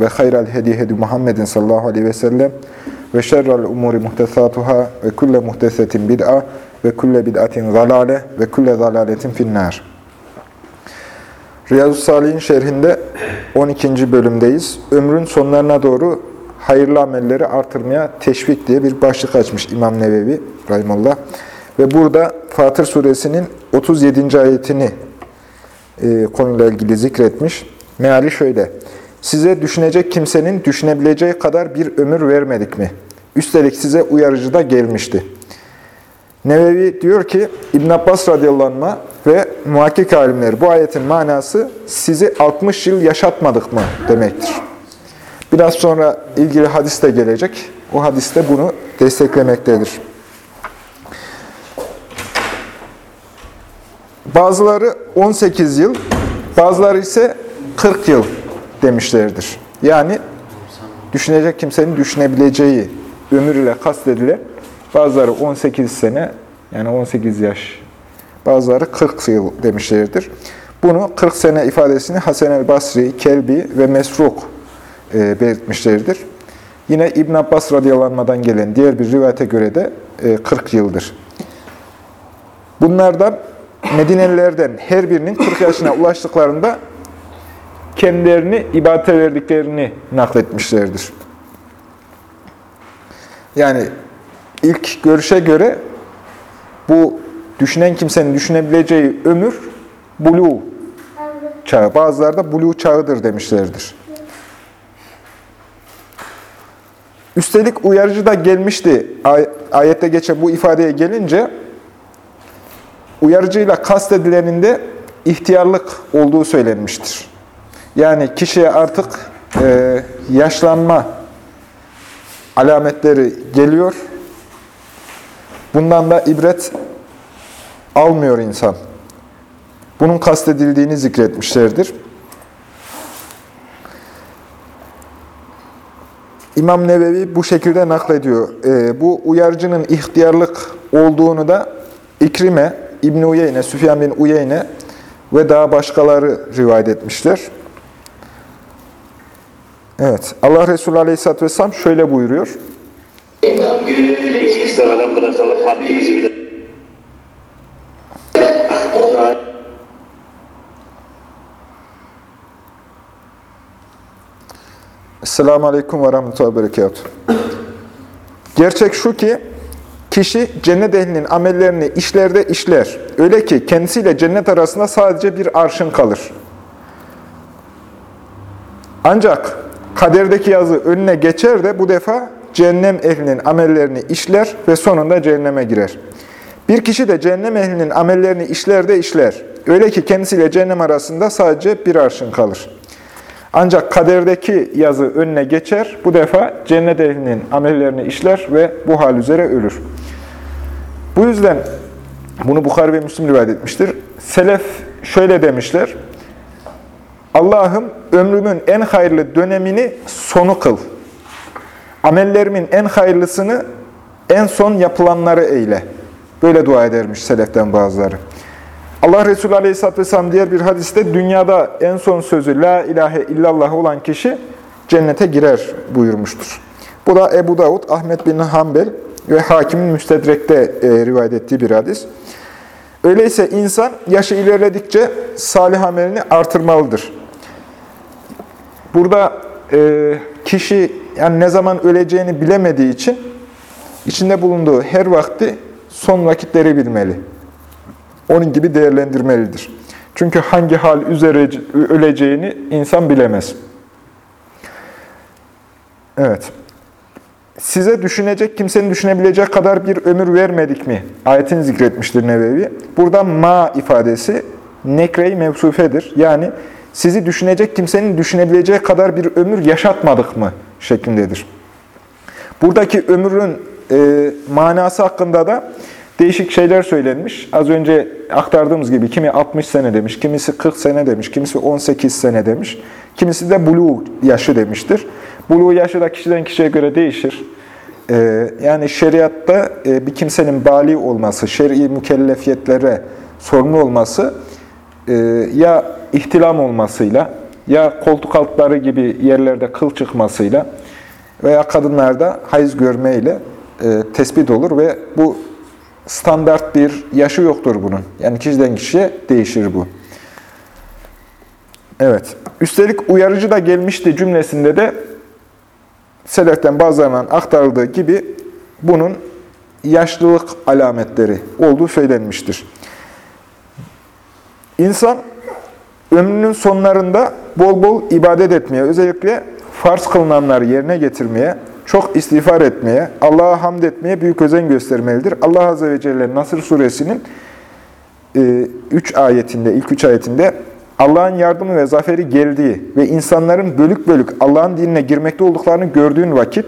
ve hayral hedi hedi Muhammedin sallallahu aleyhi ve sellem ve şerrel umuri muhtesatuhâ ve kulle muhtesetin bid'a ve kulle bid'atin zalale ve kulle zalaletin finnâr. Riyazu Salih'in şerhinde 12. bölümdeyiz. Ömrün sonlarına doğru hayırlı amelleri artırmaya teşvik diye bir başlık açmış İmam Nevevi Rahimullah. Ve burada Fatır suresinin 37. ayetini e, konuyla ilgili zikretmiş. Meali şöyle. Size düşünecek kimsenin düşünebileceği kadar bir ömür vermedik mi? Üstelik size uyarıcı da gelmişti. Nevevi diyor ki İbn Abbas radıyallahu ve muhakkik alimler bu ayetin manası sizi 60 yıl yaşatmadık mı demektir. Biraz sonra ilgili hadis de gelecek. O hadis de bunu desteklemektedir. Bazıları 18 yıl, bazıları ise 40 yıl demişlerdir. Yani düşünecek kimsenin düşünebileceği ömür ile kastedilen bazıları 18 sene yani 18 yaş, bazıları 40 yıl demişlerdir. Bunu 40 sene ifadesini Hasan el Basri, Kelbi ve Mesruk e, belirtmişlerdir. Yine İbn Abbas radıyallahu gelen diğer bir rivayete göre de e, 40 yıldır. Bunlardan Medinelilerden her birinin 40 yaşına ulaştıklarında kendilerini ibadete verdiklerini nakletmişlerdir. Yani ilk görüşe göre bu düşünen kimsenin düşünebileceği ömür bulu çağı. Bazıları da bulu çağıdır demişlerdir. Üstelik uyarıcı da gelmişti. Ayette geçen bu ifadeye gelince uyarıcıyla kastedilenin de ihtiyarlık olduğu söylenmiştir. Yani kişiye artık e, yaşlanma alametleri geliyor. Bundan da ibret almıyor insan. Bunun kastedildiğini zikretmişlerdir. İmam Nevevi bu şekilde naklediyor. E, bu uyarıcının ihtiyarlık olduğunu da İkrime, İbn Uyeyne, Süfyan bin Uyeyne ve daha başkaları rivayet etmişler. Evet, Allah Resulü Aleyhisselatü Vesselam şöyle buyuruyor. Esselamu Aleyküm ve Rahmetullahi Berekatuhu. Gerçek şu ki, kişi cennet ehlinin amellerini işlerde işler. Öyle ki kendisiyle cennet arasında sadece bir arşın kalır. Ancak kaderdeki yazı önüne geçer de bu defa cehennem ehlinin amellerini işler ve sonunda cehenneme girer. Bir kişi de cehennem ehlinin amellerini işler de işler. Öyle ki kendisiyle cehennem arasında sadece bir arşın kalır. Ancak kaderdeki yazı önüne geçer, bu defa cennet ehlinin amellerini işler ve bu hal üzere ölür. Bu yüzden bunu Bukhari ve Müslim rivayet etmiştir. Selef şöyle demişler, Allah'ım ömrümün en hayırlı dönemini sonu kıl. Amellerimin en hayırlısını en son yapılanları eyle. Böyle dua edermiş seleften bazıları. Allah Resulü Aleyhisselatü Vesselam diğer bir hadiste dünyada en son sözü La ilahe illallah olan kişi cennete girer buyurmuştur. Bu da Ebu Davud, Ahmet bin Hanbel ve Hakim'in Müstedrek'te e, rivayet ettiği bir hadis. Öyleyse insan yaşı ilerledikçe salih amelini artırmalıdır. Burada e, kişi yani ne zaman öleceğini bilemediği için içinde bulunduğu her vakti son vakitleri bilmeli. Onun gibi değerlendirmelidir. Çünkü hangi hal üzere öleceğini insan bilemez. Evet. Size düşünecek, kimsenin düşünebilecek kadar bir ömür vermedik mi? Ayetini zikretmiştir Nevevi. Burada ma ifadesi nekre-i mevsufedir. Yani sizi düşünecek kimsenin düşünebileceği kadar bir ömür yaşatmadık mı? şeklindedir. Buradaki ömrün e, manası hakkında da değişik şeyler söylenmiş. Az önce aktardığımız gibi kimi 60 sene demiş, kimisi 40 sene demiş, kimisi 18 sene demiş, kimisi de buluğ yaşı demiştir. Buluğ yaşı da kişiden kişiye göre değişir. E, yani şeriatta e, bir kimsenin bali olması, şer'i mükellefiyetlere sorumlu olması e, ya ihtilam olmasıyla ya koltuk altları gibi yerlerde kıl çıkmasıyla veya kadınlarda hayız görmeyle e, tespit olur ve bu standart bir yaşı yoktur bunun. Yani kişiden kişiye değişir bu. Evet. Üstelik uyarıcı da gelmişti cümlesinde de Seleften bazılarından aktarıldığı gibi bunun yaşlılık alametleri olduğu söylenmiştir. İnsan ömrünün sonlarında bol bol ibadet etmeye, özellikle farz kılınanları yerine getirmeye, çok istiğfar etmeye, Allah'a hamd etmeye büyük özen göstermelidir. Allah Azze ve Celle Nasır suresinin 3 e, ayetinde, ilk 3 ayetinde Allah'ın yardımı ve zaferi geldiği ve insanların bölük bölük Allah'ın dinine girmekte olduklarını gördüğün vakit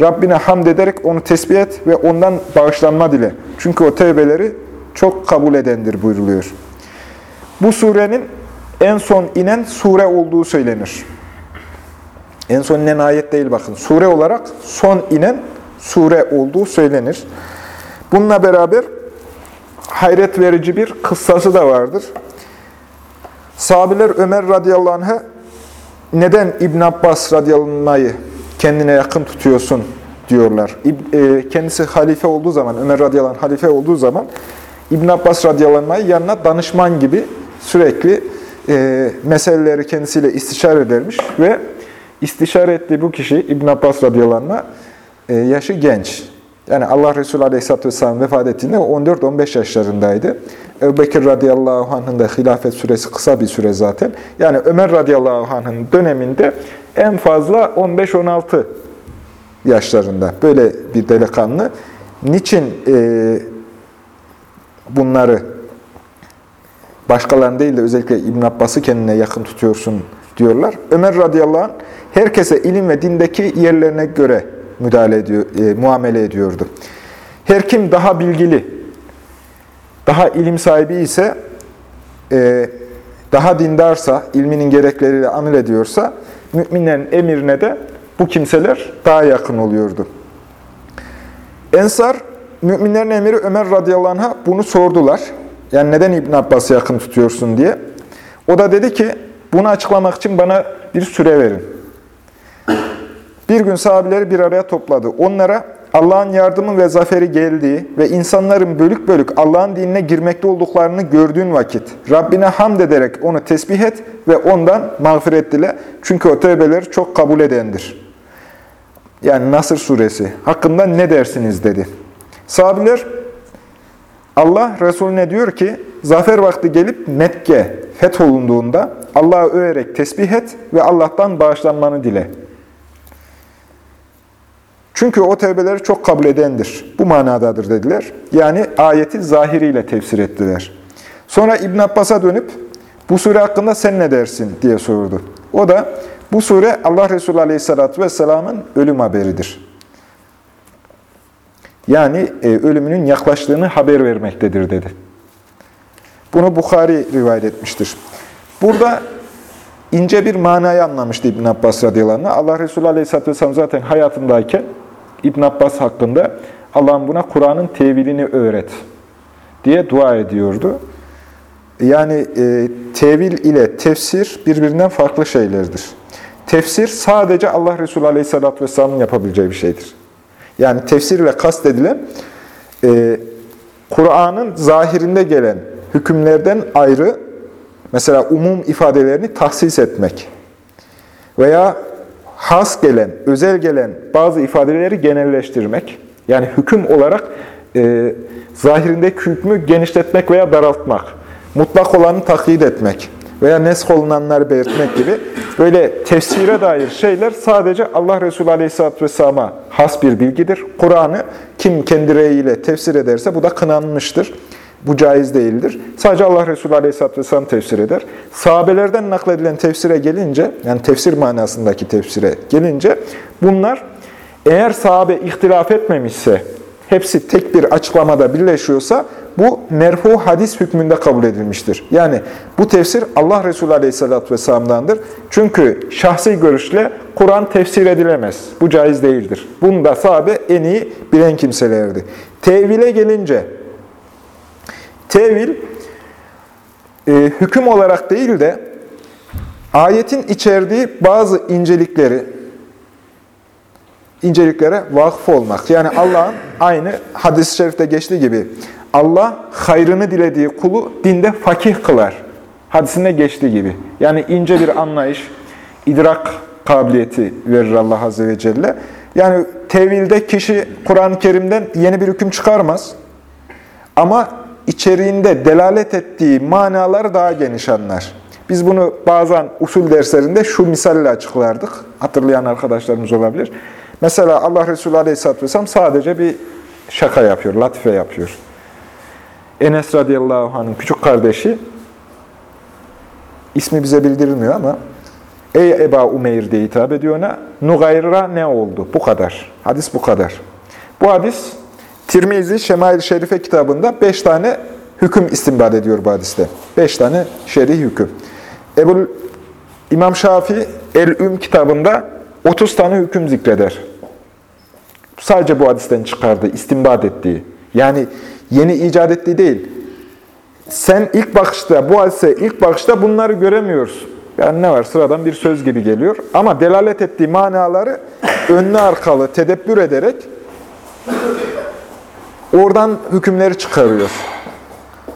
Rabbine hamd ederek onu tesbih et ve ondan bağışlanma dile. Çünkü o tevbeleri çok kabul edendir buyruluyor. Bu surenin en son inen sure olduğu söylenir. En son inen ayet değil bakın. Sure olarak son inen sure olduğu söylenir. Bununla beraber hayret verici bir kıssası da vardır. Sahabiler Ömer radıyallahu anh'a neden İbn Abbas radıyallahu anh'ı kendine yakın tutuyorsun diyorlar. E, kendisi halife olduğu zaman, Ömer radıyallahu anh halife olduğu zaman İbn Abbas radıyallahu anh'ı yanına danışman gibi sürekli e, meseleleri kendisiyle istişare edermiş ve istişare ettiği bu kişi İbn Abbas radıyallahu anh'a e, yaşı genç. Yani Allah Resulü Aleyhisselatü Vesselam vefat ettiğinde 14-15 yaşlarındaydı. Ebu Bekir radıyallahu anh'ın da hilafet süresi kısa bir süre zaten. Yani Ömer radıyallahu anh'ın döneminde en fazla 15-16 yaşlarında böyle bir delikanlı. Niçin e, bunları başkalarını değil de özellikle İbn Abbas'ı kendine yakın tutuyorsun diyorlar. Ömer radıyallahu anh herkese ilim ve dindeki yerlerine göre müdahale ediyor, e, muamele ediyordu. Her kim daha bilgili, daha ilim sahibi ise, e, daha dindarsa, ilminin gerekleriyle amel ediyorsa, müminlerin emirine de bu kimseler daha yakın oluyordu. Ensar, müminlerin emiri Ömer radıyallahu anh'a bunu sordular. Yani neden İbn Abbas'ı yakın tutuyorsun diye. O da dedi ki, bunu açıklamak için bana bir süre verin. Bir gün sahabileri bir araya topladı. Onlara Allah'ın yardımı ve zaferi geldiği ve insanların bölük bölük Allah'ın dinine girmekte olduklarını gördüğün vakit Rabbine hamd ederek onu tesbih et ve ondan mağfiret dile. Çünkü o tövbeleri çok kabul edendir. Yani Nasır suresi hakkında ne dersiniz dedi. Sahabiler Allah Resulüne diyor ki zafer vakti gelip Mekke fetholunduğunda Allah'ı överek tesbih et ve Allah'tan bağışlanmanı dile. Çünkü o tevbeleri çok kabul edendir. Bu manadadır dediler. Yani ayeti zahiriyle tefsir ettiler. Sonra İbn Abbas'a dönüp bu sure hakkında sen ne dersin diye sordu. O da bu sure Allah Resulü Aleyhisselatü Vesselam'ın ölüm haberidir. Yani e, ölümünün yaklaştığını haber vermektedir dedi. Bunu Bukhari rivayet etmiştir. Burada ince bir manayı anlamıştı İbn Abbas radıyallahu anh. Allah Resulü Aleyhisselatü Vesselam zaten hayatındayken İbn Abbas hakkında Allah'ın buna Kur'an'ın tevilini öğret diye dua ediyordu. Yani e, tevil ile tefsir birbirinden farklı şeylerdir. Tefsir sadece Allah Resulü Aleyhisselatü Vesselam'ın yapabileceği bir şeydir. Yani tefsir ile kastedilen e, Kur'an'ın zahirinde gelen hükümlerden ayrı, mesela umum ifadelerini tahsis etmek veya has gelen, özel gelen bazı ifadeleri genelleştirmek, yani hüküm olarak e, zahirindeki hükmü genişletmek veya daraltmak, mutlak olanı takyit etmek veya nesk olunanları belirtmek gibi böyle tefsire dair şeyler sadece Allah Resulü Aleyhisselatü Vesselam'a has bir bilgidir. Kur'an'ı kim kendi reyiyle tefsir ederse bu da kınanmıştır. Bu caiz değildir. Sadece Allah Resulü Aleyhisselatü Vesselam tefsir eder. Sahabelerden nakledilen tefsire gelince, yani tefsir manasındaki tefsire gelince, bunlar Eğer sahabe ihtilaf etmemişse, hepsi tek bir açıklamada birleşiyorsa, bu merfu hadis hükmünde kabul edilmiştir. Yani bu tefsir Allah Resulü Aleyhisselatü Vesselam'dandır. Çünkü şahsi görüşle Kur'an tefsir edilemez. Bu caiz değildir. Bunu da sahabe en iyi bilen kimselerdi. Tevile gelince, tevil e, hüküm olarak değil de ayetin içerdiği bazı incelikleri, inceliklere vakıf olmak. Yani Allah'ın aynı hadis-i şerifte geçtiği gibi Allah hayrını dilediği kulu dinde fakih kılar. Hadisinde geçtiği gibi. Yani ince bir anlayış, idrak kabiliyeti verir Allah Azze ve Celle. Yani tevilde kişi Kur'an-ı Kerim'den yeni bir hüküm çıkarmaz. Ama içeriğinde delalet ettiği manaları daha geniş anlar. Biz bunu bazen usul derslerinde şu misalle açıklardık. Hatırlayan arkadaşlarımız olabilir. Mesela Allah Resulü Aleyhisselatü Vesselam sadece bir şaka yapıyor, latife yapıyor. Enes radıyallahu anh'ın küçük kardeşi, ismi bize bildirilmiyor ama, Ey Eba Umeyr diye hitap ediyor ona, Nugayr'a ne oldu? Bu kadar. Hadis bu kadar. Bu hadis, Tirmizi Şemail Şerife kitabında beş tane hüküm istinbat ediyor bu hadiste. Beş tane şerih hüküm. Ebul İmam Şafii El-Üm kitabında 30 tane hüküm zikreder. Sadece bu hadisten çıkardı, istinbat ettiği. Yani yeni icat ettiği değil. Sen ilk bakışta, bu hadise ilk bakışta bunları göremiyorsun. Yani ne var? Sıradan bir söz gibi geliyor. Ama delalet ettiği manaları önlü arkalı tedebbür ederek oradan hükümleri çıkarıyor.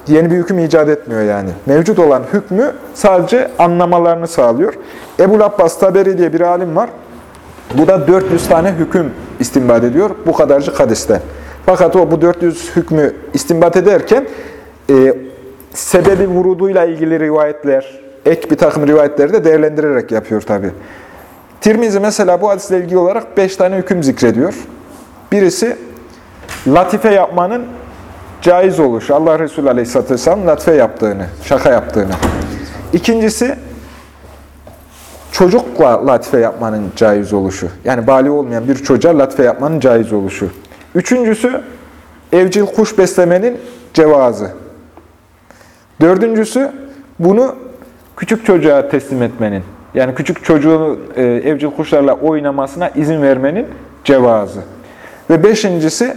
Yeni bir hüküm icat etmiyor yani. Mevcut olan hükmü sadece anlamalarını sağlıyor. Ebu Abbas Taberi diye bir alim var. Bu da 400 tane hüküm istinbat ediyor bu kadarcık hadiste. Fakat o bu 400 hükmü istinbat ederken e, sebebi vuruduyla ilgili rivayetler, ek bir takım rivayetleri de değerlendirerek yapıyor tabi. Tirmizi mesela bu hadisle ilgili olarak 5 tane hüküm zikrediyor. Birisi latife yapmanın caiz oluşu. Allah Resulü Aleyhisselatü Vesselam latife yaptığını, şaka yaptığını. İkincisi çocukla latife yapmanın caiz oluşu. Yani bali olmayan bir çocuğa latife yapmanın caiz oluşu. Üçüncüsü, evcil kuş beslemenin cevazı. Dördüncüsü, bunu küçük çocuğa teslim etmenin, yani küçük çocuğun e, evcil kuşlarla oynamasına izin vermenin cevazı. Ve beşincisi,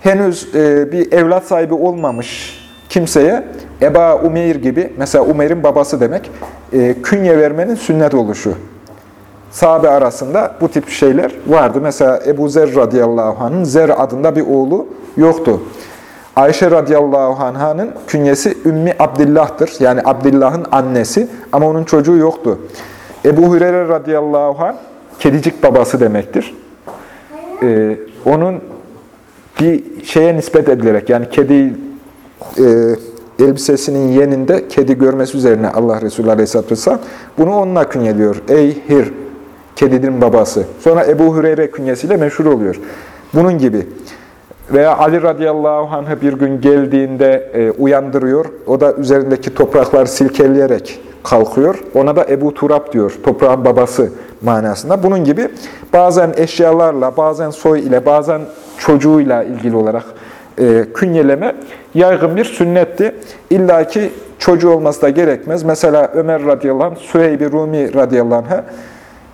henüz e, bir evlat sahibi olmamış kimseye Eba Umeyr gibi, mesela Umeyr'in babası demek, e, künye vermenin sünnet oluşu. Sahabe arasında bu tip şeyler vardı. Mesela Ebu Zer radıyallahu anh'ın Zer adında bir oğlu yoktu. Ayşe radıyallahu anh'ın künyesi Ümmi Abdillah'tır. Yani Abdillah'ın annesi ama onun çocuğu yoktu. Ebu Hureyre radıyallahu anh kedicik babası demektir. Ee, onun bir şeye nispet edilerek yani kedi e, elbisesinin yeninde kedi görmesi üzerine Allah Resulü Aleyhisselatü Vesselam bunu onunla künyeliyor. Ey Hir, kedinin babası. Sonra Ebu Hüreyre künyesiyle meşhur oluyor. Bunun gibi. Veya Ali radıyallahu anh'ı bir gün geldiğinde e, uyandırıyor. O da üzerindeki toprakları silkeleyerek kalkıyor. Ona da Ebu Turab diyor. Toprağın babası manasında. Bunun gibi bazen eşyalarla, bazen soy ile, bazen çocuğuyla ilgili olarak e, künyeleme yaygın bir sünnetti. İlla ki çocuğu olması da gerekmez. Mesela Ömer radıyallahu anh, Süheyb-i Rumi radıyallahu anh'a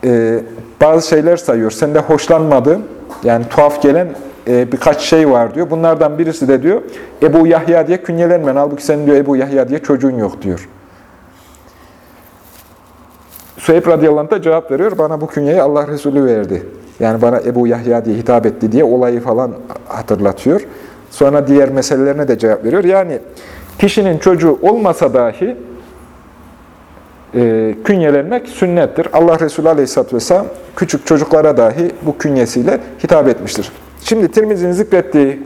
e, bazı şeyler sayıyor. Sende hoşlanmadığım, yani tuhaf gelen e, birkaç şey var diyor. Bunlardan birisi de diyor, Ebu Yahya diye künyelenmen. Halbuki senin diyor Ebu Yahya diye çocuğun yok diyor. Süheyb radıyallahu anh da cevap veriyor. Bana bu künyeyi Allah Resulü verdi. Yani bana Ebu Yahya diye hitap etti diye olayı falan hatırlatıyor. Sonra diğer meselelerine de cevap veriyor. Yani kişinin çocuğu olmasa dahi e, künyelenmek sünnettir. Allah Resulü Aleyhisselatü Vesselam küçük çocuklara dahi bu künyesiyle hitap etmiştir. Şimdi Tirmizi'nin zikrettiği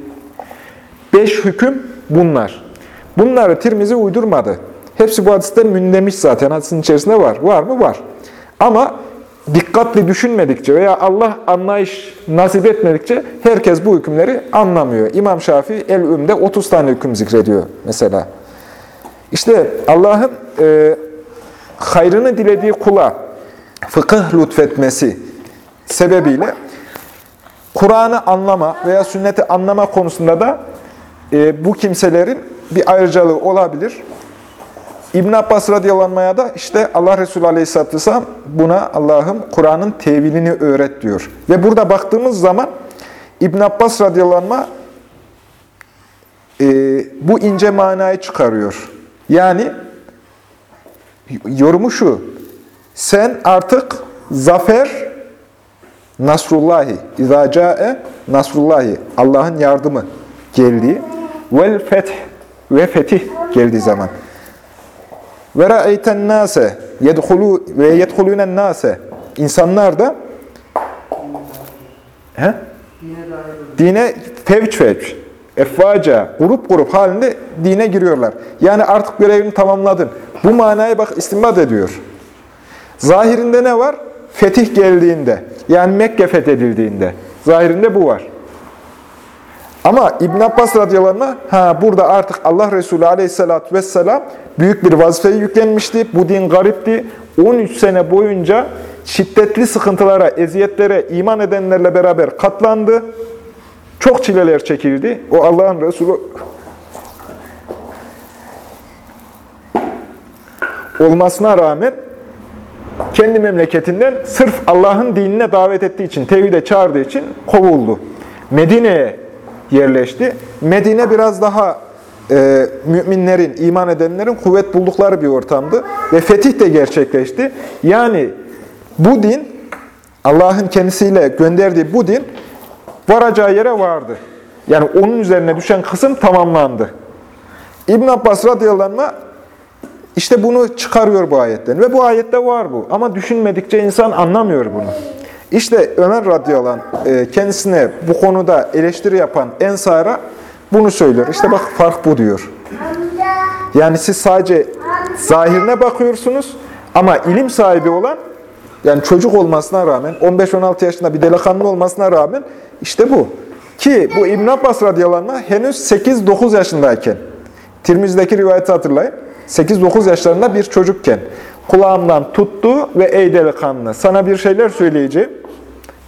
beş hüküm bunlar. Bunları Tirmizi uydurmadı. Hepsi bu hadisten mündemiş zaten. Hadisin içerisinde var. Var mı? Var. Ama dikkatli düşünmedikçe veya Allah anlayış nasip etmedikçe herkes bu hükümleri anlamıyor. İmam Şafii El-Üm'de 30 tane hüküm zikrediyor mesela. İşte Allah'ın e, hayrını dilediği kula fıkıh lütfetmesi sebebiyle Kur'an'ı anlama veya sünneti anlama konusunda da e, bu kimselerin bir ayrıcalığı olabilir. İbn Abbas radıyallahu da işte Allah Resulü aleyhisselatü vesselam buna Allah'ım Kur'an'ın tevilini öğret diyor. Ve burada baktığımız zaman İbn Abbas radıyallahu anh, e, bu ince manayı çıkarıyor. Yani yorumu şu, sen artık zafer Nasrullahi, izâ câe Nasrullahi, Allah'ın yardımı geldiği vel feth ve fetih geldiği zaman. Ve ra'eyten nase yedhulu ve yedhulûnen nase insanlar da he? dine fevç fevç efvaca, grup grup halinde dine giriyorlar. Yani artık görevini tamamladın. Bu manayı bak istinbat ediyor. Zahirinde ne var? Fetih geldiğinde, yani Mekke fethedildiğinde. Zahirinde bu var. Ama İbn Abbas radıyallahu anh, ha burada artık Allah Resulü aleyhissalatü vesselam büyük bir vazifeyi yüklenmişti. Bu din garipti. 13 sene boyunca şiddetli sıkıntılara, eziyetlere iman edenlerle beraber katlandı. Çok çileler çekildi. O Allah'ın Resulü olmasına rağmen kendi memleketinden sırf Allah'ın dinine davet ettiği için, tevhide çağırdığı için kovuldu. Medine'ye yerleşti. Medine biraz daha e, müminlerin, iman edenlerin kuvvet buldukları bir ortamdı. Ve fetih de gerçekleşti. Yani bu din, Allah'ın kendisiyle gönderdiği bu din varacağı yere vardı. Yani onun üzerine düşen kısım tamamlandı. İbn Abbas radıyallahu anh işte bunu çıkarıyor bu ayetten. Ve bu ayette var bu. Ama düşünmedikçe insan anlamıyor bunu. İşte Ömer radıyallahu anh, e, kendisine bu konuda eleştiri yapan Ensar'a bunu söylüyor. İşte bak fark bu diyor. Yani siz sadece zahirine bakıyorsunuz ama ilim sahibi olan yani çocuk olmasına rağmen 15-16 yaşında bir delikanlı olmasına rağmen işte bu. Ki bu İbn Abbas radıyallahu henüz 8-9 yaşındayken Tirmiz'deki rivayeti hatırlayın. 8-9 yaşlarında bir çocukken kulağımdan tuttu ve ey delikanlı sana bir şeyler söyleyeceğim.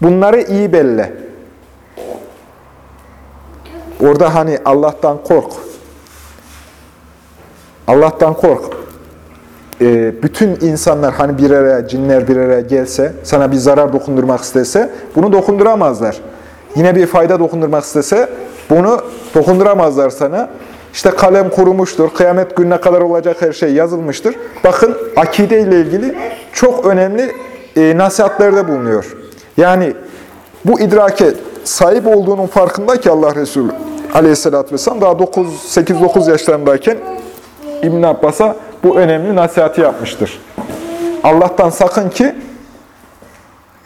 Bunları iyi belle. Orada hani Allah'tan kork. Allah'tan kork. Ee, bütün insanlar hani bir araya, cinler bir araya gelse, sana bir zarar dokundurmak istese, bunu dokunduramazlar. Yine bir fayda dokundurmak istese, bunu dokunduramazlar sana. İşte kalem kurumuştur, kıyamet gününe kadar olacak her şey yazılmıştır. Bakın akide ile ilgili çok önemli e, nasihatlerde bulunuyor. Yani bu idrake sahip olduğunun farkında ki Allah Resulü aleyhissalatü vesselam daha 8-9 yaşlarındayken İbn Abbas'a bu önemli nasihati yapmıştır. Allah'tan sakın ki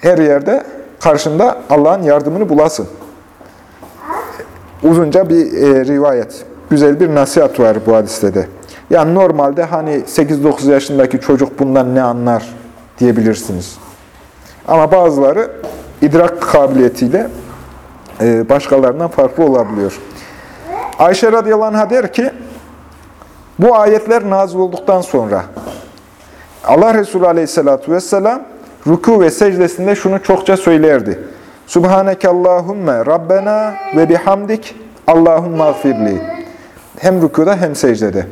her yerde karşında Allah'ın yardımını bulasın. Uzunca bir e, rivayet. Güzel bir nasihat var bu hadiste de. Yani normalde hani 8-9 yaşındaki çocuk bundan ne anlar diyebilirsiniz. Ama bazıları idrak kabiliyetiyle e, başkalarından farklı olabiliyor. Ayşe radıyallahu anh'a der ki, bu ayetler nazil olduktan sonra Allah Resulü aleyhissalatu vesselam ruku ve secdesinde şunu çokça söylerdi. Subhaneke Allahümme Rabbena ve bihamdik Allahümme afirli. Hem rükuda hem secdede.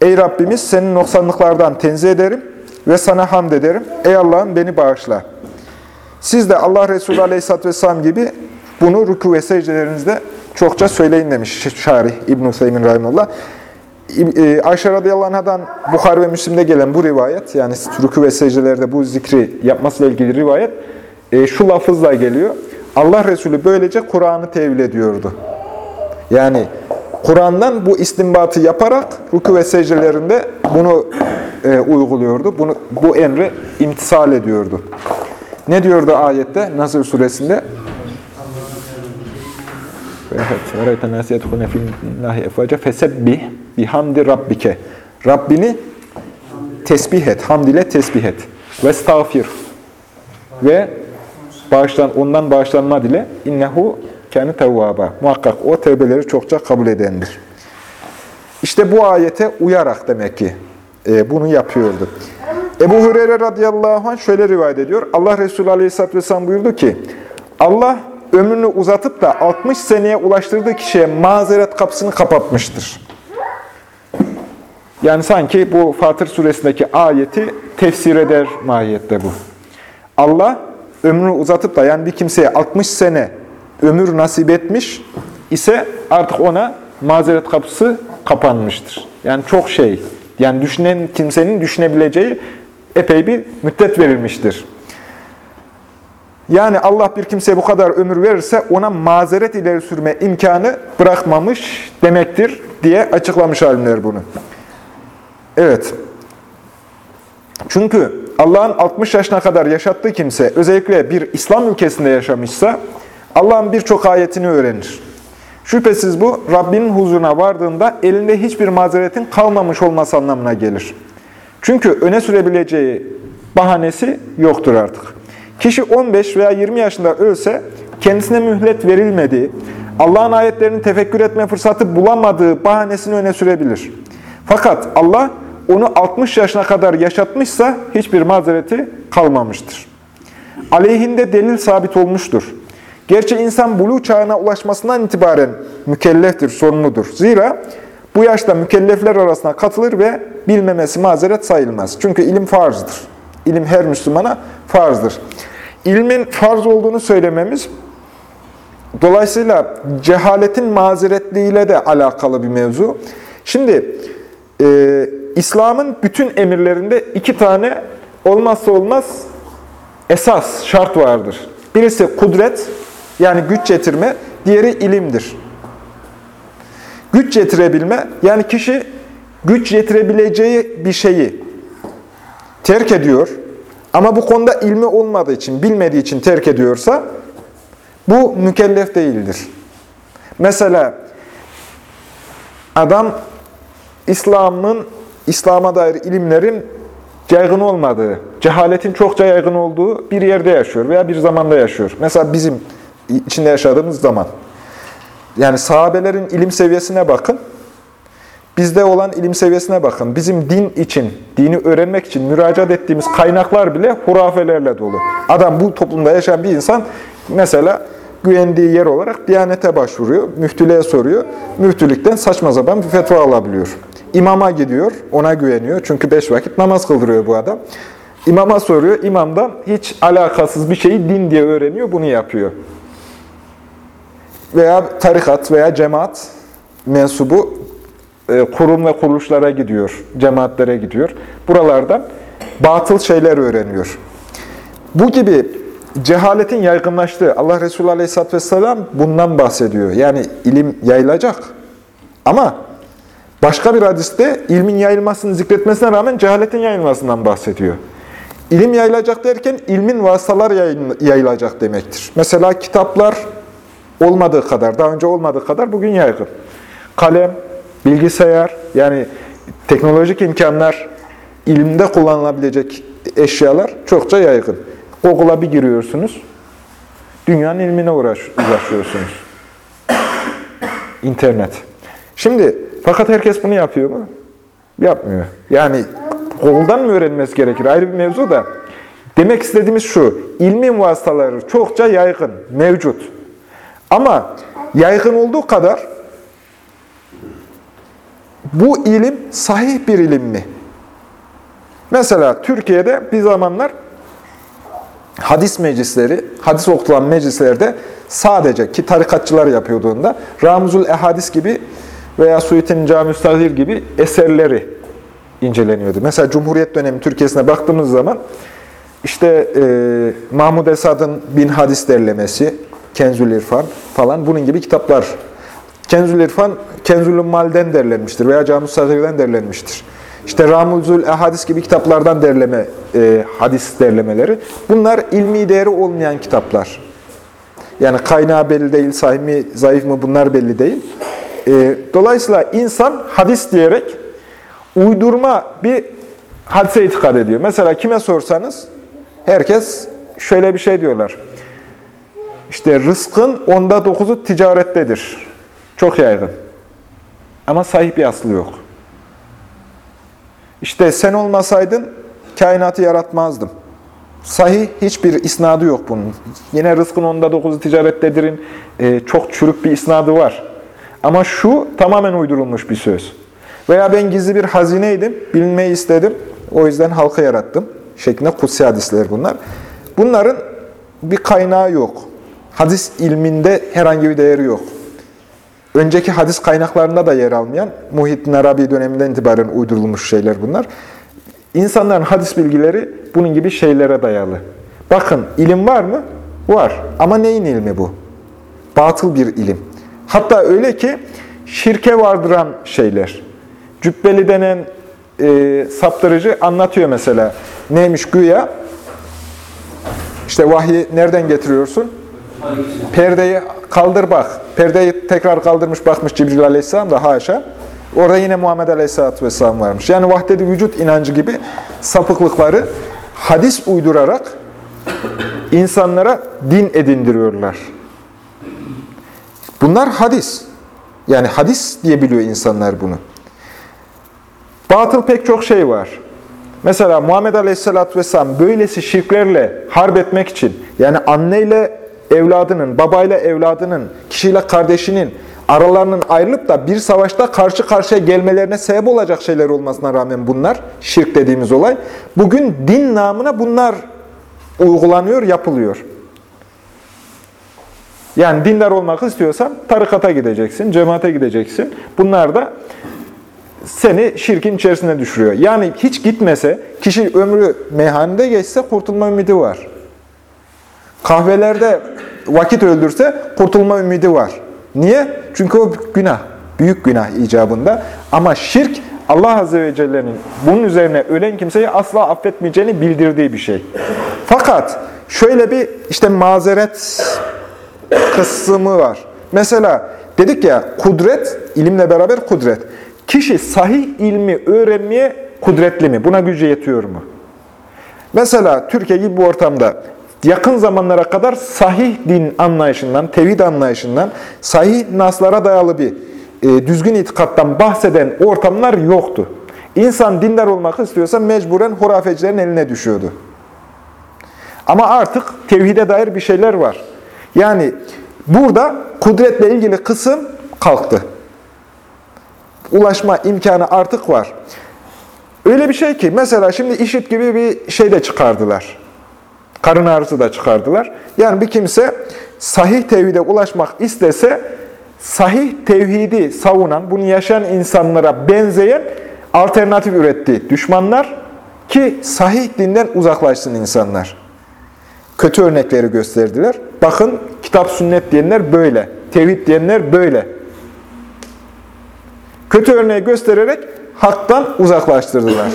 Ey Rabbimiz senin noksanlıklardan tenzih ederim ve sana hamd ederim. Ey Allah'ım beni bağışla. Siz de Allah Resulü Aleyhisselatü Vesselam gibi bunu rükû ve secdelerinizde çokça söyleyin demiş Şarih İbn-i Seymin Rahimullah. E, Ayşe radıyallahu anh'dan Bukhari ve Müslim'de gelen bu rivayet, yani rükû ve secdelerde bu zikri yapmasıyla ilgili rivayet, e, şu lafızla geliyor. Allah Resulü böylece Kur'an'ı tevil ediyordu. Yani Kur'an'dan bu istinbatı yaparak rükû ve secdelerinde bunu e, uyguluyordu. Bunu, bu emri imtisal ediyordu. Ne diyordu ayette Nasr suresinde? Fesebbih bihamdi rabbike. Rabbini tesbih et, hamd ile tesbih et. Ve stağfir. Ve bağışlan, ondan bağışlanma dile. İnnehu kendi tevvaba. Muhakkak o tevbeleri çokça kabul edendir. İşte bu ayete uyarak demek ki e, bunu yapıyordu. Ebu Hureyre radıyallahu anh şöyle rivayet ediyor. Allah Resulü aleyhisselatü vesselam buyurdu ki, Allah ömrünü uzatıp da 60 seneye ulaştırdığı kişiye mazeret kapısını kapatmıştır. Yani sanki bu Fatır suresindeki ayeti tefsir eder mahiyette bu. Allah ömrünü uzatıp da yani bir kimseye 60 sene ömür nasip etmiş ise artık ona mazeret kapısı kapanmıştır. Yani çok şey, yani düşünen kimsenin düşünebileceği epey bir müddet verilmiştir. Yani Allah bir kimseye bu kadar ömür verirse ona mazeret ileri sürme imkanı bırakmamış demektir diye açıklamış alimler bunu. Evet. Çünkü Allah'ın 60 yaşına kadar yaşattığı kimse özellikle bir İslam ülkesinde yaşamışsa Allah'ın birçok ayetini öğrenir. Şüphesiz bu Rabbinin huzuruna vardığında elinde hiçbir mazeretin kalmamış olması anlamına gelir. Çünkü öne sürebileceği bahanesi yoktur artık. Kişi 15 veya 20 yaşında ölse kendisine mühlet verilmediği, Allah'ın ayetlerini tefekkür etme fırsatı bulamadığı bahanesini öne sürebilir. Fakat Allah onu 60 yaşına kadar yaşatmışsa hiçbir mazereti kalmamıştır. Aleyhinde delil sabit olmuştur. Gerçi insan buluğ çağına ulaşmasından itibaren mükelleftir, sorumludur. Zira bu yaşta mükellefler arasına katılır ve bilmemesi mazeret sayılmaz. Çünkü ilim farzdır. İlim her Müslümana farzdır. İlmin farz olduğunu söylememiz, dolayısıyla cehaletin mazeretliğiyle de alakalı bir mevzu. Şimdi, e, İslam'ın bütün emirlerinde iki tane olmazsa olmaz esas, şart vardır. Birisi kudret, yani güç getirme, diğeri ilimdir. Güç getirebilme, yani kişi güç getirebileceği bir şeyi terk ediyor ama bu konuda ilmi olmadığı için, bilmediği için terk ediyorsa bu mükellef değildir. Mesela adam İslam'ın, İslam'a dair ilimlerin yaygın olmadığı, cehaletin çokça yaygın olduğu bir yerde yaşıyor veya bir zamanda yaşıyor. Mesela bizim içinde yaşadığımız zaman. Yani sahabelerin ilim seviyesine bakın. Bizde olan ilim seviyesine bakın. Bizim din için, dini öğrenmek için müracaat ettiğimiz kaynaklar bile hurafelerle dolu. Adam bu toplumda yaşayan bir insan mesela güvendiği yer olarak Diyanete başvuruyor, müftülüğe soruyor. Müftülükten saçma sapan bir fetva alabiliyor. İmama gidiyor, ona güveniyor. Çünkü beş vakit namaz kıldırıyor bu adam. İmama soruyor, imamdan hiç alakasız bir şeyi din diye öğreniyor, bunu yapıyor. Veya tarikat veya cemaat mensubu e, kurum ve kuruluşlara gidiyor, cemaatlere gidiyor. Buralardan batıl şeyler öğreniyor. Bu gibi cehaletin yaygınlaştığı, Allah Resulü Aleyhisselatü Vesselam bundan bahsediyor. Yani ilim yayılacak. Ama başka bir hadiste ilmin yayılmasını zikretmesine rağmen cehaletin yayılmasından bahsediyor. İlim yayılacak derken ilmin vasıtalar yayılacak demektir. Mesela kitaplar olmadığı kadar, daha önce olmadığı kadar bugün yaygın. Kalem, bilgisayar, yani teknolojik imkanlar, ilimde kullanılabilecek eşyalar çokça yaygın. Google'a bir giriyorsunuz, dünyanın ilmine uğraş, uğraşıyorsunuz. İnternet. Şimdi, fakat herkes bunu yapıyor mu? Yapmıyor. Yani Google'dan mı öğrenmesi gerekir? Ayrı bir mevzu da. Demek istediğimiz şu, ilmin vasıtaları çokça yaygın, mevcut. Ama yaygın olduğu kadar bu ilim sahih bir ilim mi? Mesela Türkiye'de bir zamanlar hadis meclisleri, hadis okulan meclislerde sadece ki tarikatçılar yapıyorduğunda Ramuzul Ehadis gibi veya Suyut'in Cami gibi eserleri inceleniyordu. Mesela Cumhuriyet dönemi Türkiye'sine baktığımız zaman işte e, Mahmud Esad'ın Bin Hadis derlemesi, Kenzül İrfan falan bunun gibi kitaplar. Kenzül İrfan, Kenzül Mal'den derlenmiştir veya Cami Sagir'den derlenmiştir. İşte Ramuzul Ehadis gibi kitaplardan derleme, e, hadis derlemeleri. Bunlar ilmi değeri olmayan kitaplar. Yani kaynağı belli değil, sahih zayıf mı bunlar belli değil. E, dolayısıyla insan hadis diyerek uydurma bir hadise itikad ediyor. Mesela kime sorsanız herkes şöyle bir şey diyorlar. İşte rızkın onda dokuzu ticarettedir. Çok yaygın. Ama sahip bir aslı yok. İşte sen olmasaydın kainatı yaratmazdım. Sahih hiçbir isnadı yok bunun. Yine rızkın onda dokuzu ticarettedirin. E, çok çürük bir isnadı var. Ama şu tamamen uydurulmuş bir söz. Veya ben gizli bir hazineydim, bilinmeyi istedim. O yüzden halka yarattım. Şeklinde kutsi hadisler bunlar. Bunların bir kaynağı yok. Hadis ilminde herhangi bir değeri yok. Önceki hadis kaynaklarında da yer almayan, Muhittin Arabi döneminden itibaren uydurulmuş şeyler bunlar. İnsanların hadis bilgileri bunun gibi şeylere dayalı. Bakın ilim var mı? Var. Ama neyin ilmi bu? Batıl bir ilim. Hatta öyle ki şirke vardıran şeyler. Cübbeli denen e, saptırıcı anlatıyor mesela. Neymiş güya? İşte vahyi nereden getiriyorsun? Perdeyi kaldır bak. Perdeyi tekrar kaldırmış bakmış Cibril Aleyhisselam da haşa. Orada yine Muhammed Aleyhisselatü Vesselam varmış. Yani vahdedi vücut inancı gibi sapıklıkları hadis uydurarak insanlara din edindiriyorlar. Bunlar hadis. Yani hadis diye biliyor insanlar bunu. Batıl pek çok şey var. Mesela Muhammed Aleyhisselatü Vesselam böylesi şirklerle harp etmek için, yani anneyle evladının, babayla evladının, kişiyle kardeşinin aralarının ayrılıp da bir savaşta karşı karşıya gelmelerine sebep olacak şeyler olmasına rağmen bunlar, şirk dediğimiz olay, bugün din namına bunlar uygulanıyor, yapılıyor. Yani dindar olmak istiyorsan tarikata gideceksin, cemaate gideceksin. Bunlar da seni şirkin içerisine düşürüyor. Yani hiç gitmese, kişi ömrü meyhanede geçse kurtulma ümidi var. Kahvelerde vakit öldürse kurtulma ümidi var. Niye? Çünkü o günah, büyük günah icabında. Ama şirk Allah Azze ve Celle'nin bunun üzerine ölen kimseyi asla affetmeyeceğini bildirdiği bir şey. Fakat şöyle bir işte mazeret kısmı var. Mesela dedik ya kudret, ilimle beraber kudret. Kişi sahih ilmi öğrenmeye kudretli mi? Buna gücü yetiyor mu? Mesela Türkiye gibi bir ortamda yakın zamanlara kadar sahih din anlayışından, tevhid anlayışından, sahih naslara dayalı bir e, düzgün itikattan bahseden ortamlar yoktu. İnsan dindar olmak istiyorsa mecburen hurafecilerin eline düşüyordu. Ama artık tevhide dair bir şeyler var. Yani burada kudretle ilgili kısım kalktı. Ulaşma imkanı artık var. Öyle bir şey ki mesela şimdi işit gibi bir şey de çıkardılar. Karın ağrısı da çıkardılar. Yani bir kimse sahih tevhide ulaşmak istese sahih tevhidi savunan, bunu yaşayan insanlara benzeyen alternatif üretti düşmanlar ki sahih dinden uzaklaşsın insanlar. Kötü örnekleri gösterdiler. Bakın kitap sünnet diyenler böyle, tevhid diyenler böyle. Kötü örneği göstererek haktan uzaklaştırdılar.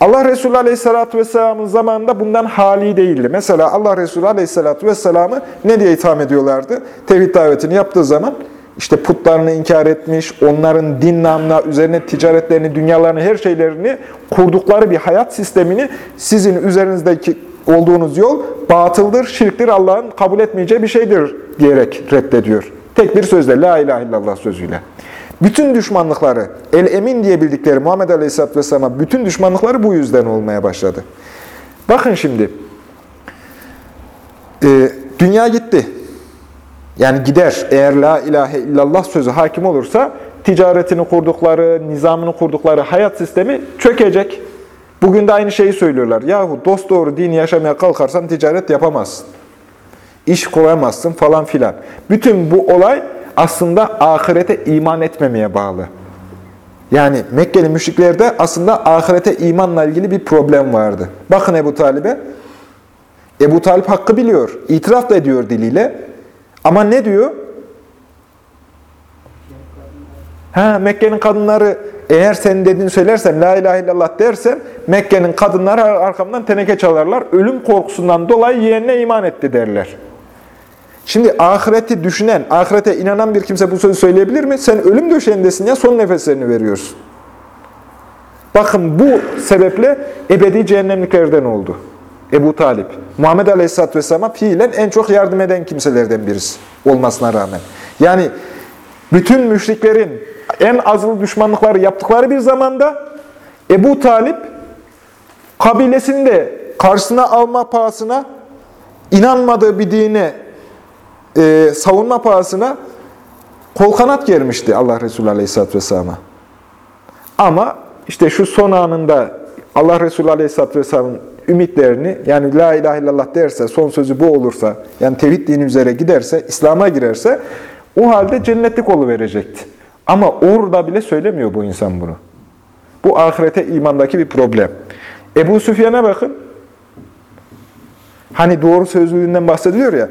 Allah Resulü Aleyhisselatü Vesselam'ın zamanında bundan hali değildi. Mesela Allah Resulü Aleyhisselatü Vesselam'ı ne diye itham ediyorlardı? Tevhid davetini yaptığı zaman işte putlarını inkar etmiş, onların din namına, üzerine ticaretlerini, dünyalarını, her şeylerini kurdukları bir hayat sistemini sizin üzerinizdeki olduğunuz yol batıldır, şirktir, Allah'ın kabul etmeyeceği bir şeydir diyerek reddediyor. Tek bir sözle, la ilahe illallah sözüyle. Bütün düşmanlıkları, el-emin diye bildikleri Muhammed Aleyhisselatü Vesselam'a bütün düşmanlıkları bu yüzden olmaya başladı. Bakın şimdi, e, dünya gitti. Yani gider, eğer la ilahe illallah sözü hakim olursa, ticaretini kurdukları, nizamını kurdukları hayat sistemi çökecek. Bugün de aynı şeyi söylüyorlar. Yahu dost doğru dini yaşamaya kalkarsan ticaret yapamazsın. İş koyamazsın falan filan. Bütün bu olay aslında ahirete iman etmemeye bağlı. Yani Mekkeli müşriklerde aslında ahirete imanla ilgili bir problem vardı. Bakın Ebu Talib'e. Ebu Talip hakkı biliyor. İtiraf da ediyor diliyle. Ama ne diyor? Ha, Mekke'nin kadınları eğer sen dediğini söylersen, la ilahe illallah dersen, Mekke'nin kadınları arkamdan teneke çalarlar. Ölüm korkusundan dolayı yeğenine iman etti derler. Şimdi ahireti düşünen, ahirete inanan bir kimse bu sözü söyleyebilir mi? Sen ölüm döşeğindesin ya son nefeslerini veriyorsun. Bakın bu sebeple ebedi cehennemliklerden oldu. Ebu Talip. Muhammed Aleyhisselatü Vesselam'a fiilen en çok yardım eden kimselerden birisi olmasına rağmen. Yani bütün müşriklerin en azılı düşmanlıkları yaptıkları bir zamanda Ebu Talip kabilesini de karşısına alma pahasına, inanmadığı bir dine e, savunma pahasına kol kanat germişti Allah Resulü Aleyhisselatü Vesselam'a. Ama işte şu son anında Allah Resulü Aleyhisselatü Vesselam'ın ümitlerini, yani La ilahe illallah derse, son sözü bu olursa, yani tevhid dini üzere giderse, İslam'a girerse, o halde cennetlik verecekti. Ama orada bile söylemiyor bu insan bunu. Bu ahirete imandaki bir problem. Ebu Süfyan'a bakın. Hani doğru sözlülüğünden bahsediliyor ya.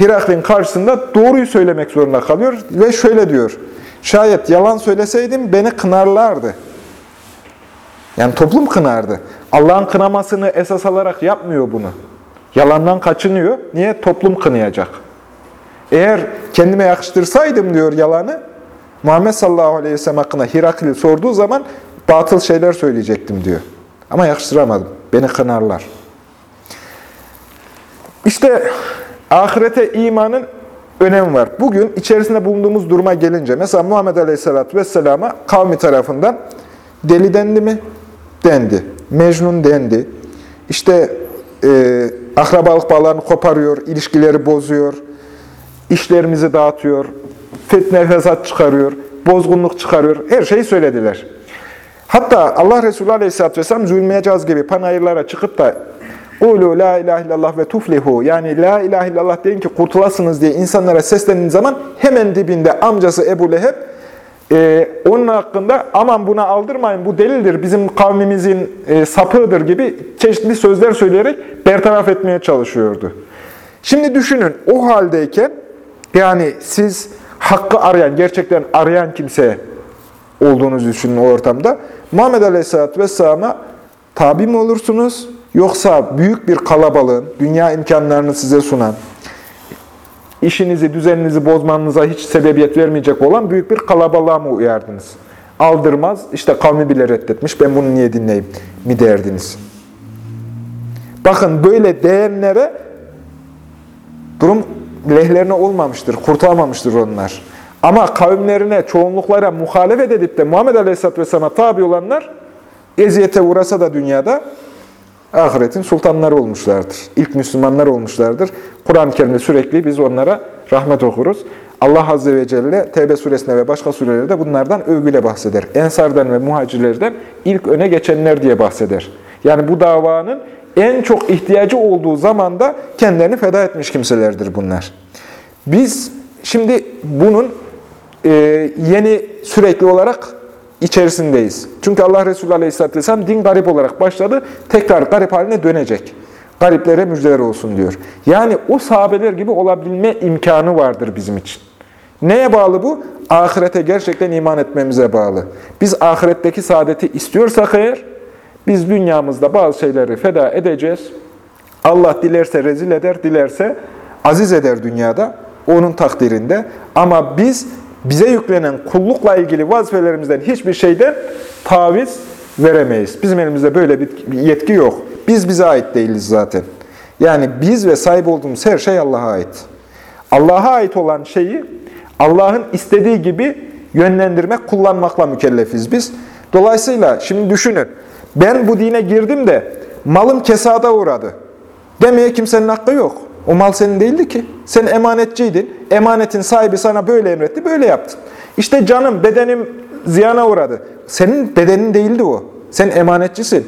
Hiraklin karşısında doğruyu söylemek zorunda kalıyor ve şöyle diyor. Şayet yalan söyleseydim beni kınarlardı. Yani toplum kınardı. Allah'ın kınamasını esas alarak yapmıyor bunu. Yalandan kaçınıyor. Niye? Toplum kınayacak. Eğer kendime yakıştırsaydım diyor yalanı, Muhammed sallallahu aleyhi ve sellem hakkında Hirakli sorduğu zaman batıl şeyler söyleyecektim diyor. Ama yakıştıramadım. Beni kınarlar. İşte ahirete imanın önemi var. Bugün içerisinde bulunduğumuz duruma gelince, mesela Muhammed Aleyhisselatü Vesselam'a kavmi tarafından deli dendi mi? Dendi. Mecnun dendi. İşte e, akrabalık bağlarını koparıyor, ilişkileri bozuyor, işlerimizi dağıtıyor, fitne fesat çıkarıyor, bozgunluk çıkarıyor. Her şeyi söylediler. Hatta Allah Resulü Aleyhisselatü Vesselam zulmeyeceğiz gibi panayırlara çıkıp da Ulu la ilahe illallah ve tuflihu yani la ilahe illallah deyin ki kurtulasınız diye insanlara seslendiğin zaman hemen dibinde amcası Ebu Leheb e, onun hakkında aman buna aldırmayın bu delildir bizim kavmimizin e, sapığıdır gibi çeşitli sözler söyleyerek bertaraf etmeye çalışıyordu. Şimdi düşünün o haldeyken yani siz hakkı arayan, gerçekten arayan kimse olduğunuzu düşünün o ortamda. Muhammed Aleyhisselatü Vesselam'a tabi mi olursunuz? Yoksa büyük bir kalabalığın, dünya imkanlarını size sunan, işinizi, düzeninizi bozmanıza hiç sebebiyet vermeyecek olan büyük bir kalabalığa mı uyardınız? Aldırmaz, işte kavmi bile reddetmiş, ben bunu niye dinleyeyim mi derdiniz? Bakın böyle değerlere durum lehlerine olmamıştır, kurtulamamıştır onlar. Ama kavimlerine, çoğunluklara muhalefet edip de Muhammed Aleyhisselatü Vesselam'a tabi olanlar eziyete uğrasa da dünyada ahiretin sultanları olmuşlardır. İlk Müslümanlar olmuşlardır. Kur'an-ı Kerim'de sürekli biz onlara rahmet okuruz. Allah Azze ve Celle Tevbe suresinde ve başka surelerde bunlardan övgüyle bahseder. Ensardan ve muhacirlerden ilk öne geçenler diye bahseder. Yani bu davanın en çok ihtiyacı olduğu zamanda kendilerini feda etmiş kimselerdir bunlar. Biz şimdi bunun e, yeni sürekli olarak içerisindeyiz. Çünkü Allah Resulü Aleyhisselatü Vesselam din garip olarak başladı, tekrar garip haline dönecek. Gariplere müjdeler olsun diyor. Yani o sahabeler gibi olabilme imkanı vardır bizim için. Neye bağlı bu? Ahirete gerçekten iman etmemize bağlı. Biz ahiretteki saadeti istiyorsak eğer, biz dünyamızda bazı şeyleri feda edeceğiz. Allah dilerse rezil eder, dilerse aziz eder dünyada, onun takdirinde. Ama biz bize yüklenen kullukla ilgili vazifelerimizden hiçbir şeyden taviz veremeyiz. Bizim elimizde böyle bir yetki yok. Biz bize ait değiliz zaten. Yani biz ve sahip olduğumuz her şey Allah'a ait. Allah'a ait olan şeyi Allah'ın istediği gibi yönlendirmek, kullanmakla mükellefiz biz. Dolayısıyla şimdi düşünün. Ben bu dine girdim de malım kesada uğradı. Demeye kimsenin hakkı yok. O mal senin değildi ki. Sen emanetçiydin. Emanetin sahibi sana böyle emretti, böyle yaptın. İşte canım, bedenim ziyana uğradı. Senin bedenin değildi o. Sen emanetçisin.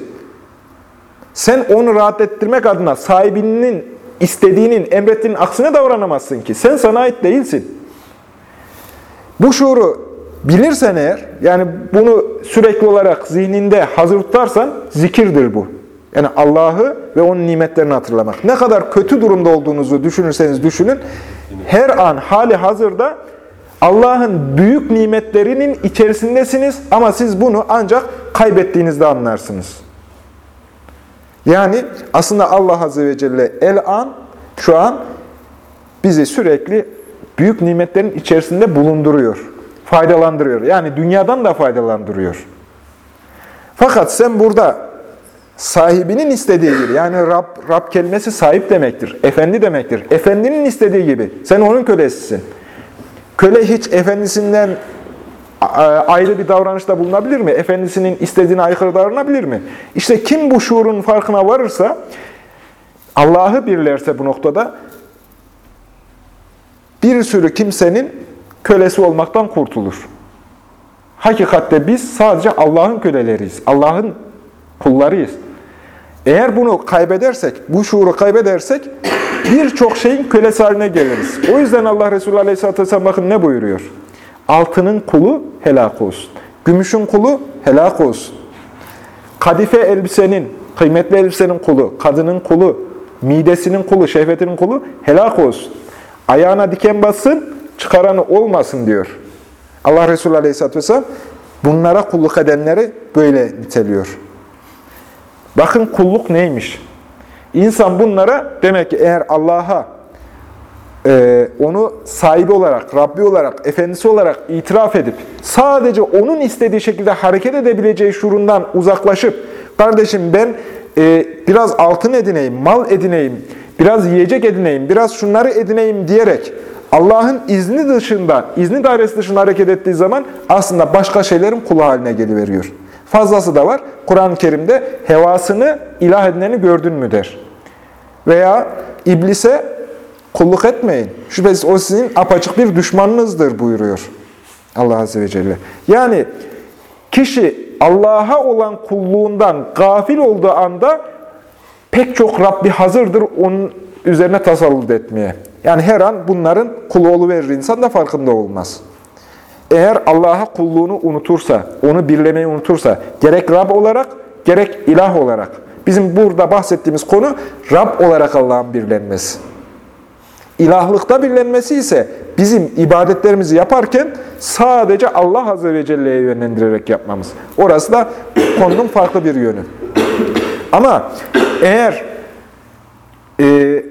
Sen onu rahat ettirmek adına sahibinin istediğinin, emrettiğinin aksine davranamazsın ki. Sen sana ait değilsin. Bu şuuru bilirsen eğer, yani bunu sürekli olarak zihninde hazır tutarsan zikirdir bu. Yani Allah'ı ve onun nimetlerini hatırlamak. Ne kadar kötü durumda olduğunuzu düşünürseniz düşünün, her an hali hazırda Allah'ın büyük nimetlerinin içerisindesiniz ama siz bunu ancak kaybettiğinizde anlarsınız. Yani aslında Allah Azze ve Celle el-an, şu an bizi sürekli büyük nimetlerin içerisinde bulunduruyor, faydalandırıyor. Yani dünyadan da faydalandırıyor. Fakat sen burada sahibinin istediği gibi, yani Rab, Rab kelimesi sahip demektir, efendi demektir. Efendinin istediği gibi, sen onun kölesisin. Köle hiç efendisinden ayrı bir davranışta bulunabilir mi? Efendisinin istediğine aykırı davranabilir mi? İşte kim bu şuurun farkına varırsa, Allah'ı birlerse bu noktada, bir sürü kimsenin kölesi olmaktan kurtulur. Hakikatte biz sadece Allah'ın köleleriyiz. Allah'ın kullarıyız. Eğer bunu kaybedersek, bu şuuru kaybedersek birçok şeyin kölesi haline geliriz. O yüzden Allah Resulü Aleyhisselatü Vesselam bakın ne buyuruyor? Altının kulu helak olsun. Gümüşün kulu helak olsun. Kadife elbisenin, kıymetli elbisenin kulu, kadının kulu, midesinin kulu, şehvetinin kulu helak olsun. Ayağına diken bassın, çıkaranı olmasın diyor. Allah Resulü Aleyhisselatü Vesselam bunlara kulluk edenleri böyle niteliyor. Bakın kulluk neymiş? İnsan bunlara demek ki eğer Allah'a e, onu sahibi olarak, Rabbi olarak, efendisi olarak itiraf edip sadece onun istediği şekilde hareket edebileceği şuurundan uzaklaşıp kardeşim ben e, biraz altın edineyim, mal edineyim, biraz yiyecek edineyim, biraz şunları edineyim diyerek Allah'ın izni dışında, izni dairesi dışında hareket ettiği zaman aslında başka şeylerin kulu haline geliveriyor. Fazlası da var. Kur'an-ı Kerim'de hevasını ilah edineni gördün mü der. Veya iblise kulluk etmeyin. Şüphesiz o sizin apaçık bir düşmanınızdır buyuruyor Allah Azze ve Celle. Yani kişi Allah'a olan kulluğundan gafil olduğu anda pek çok Rabbi hazırdır onun üzerine tasallut etmeye. Yani her an bunların kulu verir insan da farkında olmaz. Eğer Allah'a kulluğunu unutursa, onu birlemeyi unutursa, gerek Rab olarak, gerek ilah olarak. Bizim burada bahsettiğimiz konu Rab olarak Allah'ın birlenmesi. İlahlıkta birlenmesi ise bizim ibadetlerimizi yaparken sadece Allah Azze ve Celle'ye yönlendirerek yapmamız. Orası da konunun farklı bir yönü. Ama eğer e,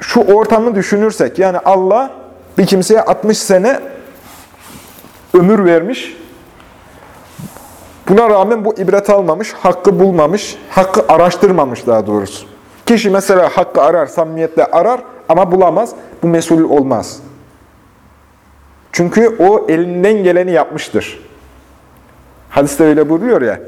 şu ortamı düşünürsek, yani Allah bir kimseye 60 sene ömür vermiş. Buna rağmen bu ibret almamış, hakkı bulmamış, hakkı araştırmamış daha doğrusu. Kişi mesela hakkı arar, samimiyetle arar ama bulamaz. Bu mesul olmaz. Çünkü o elinden geleni yapmıştır. Hadiste öyle buyuruyor ya.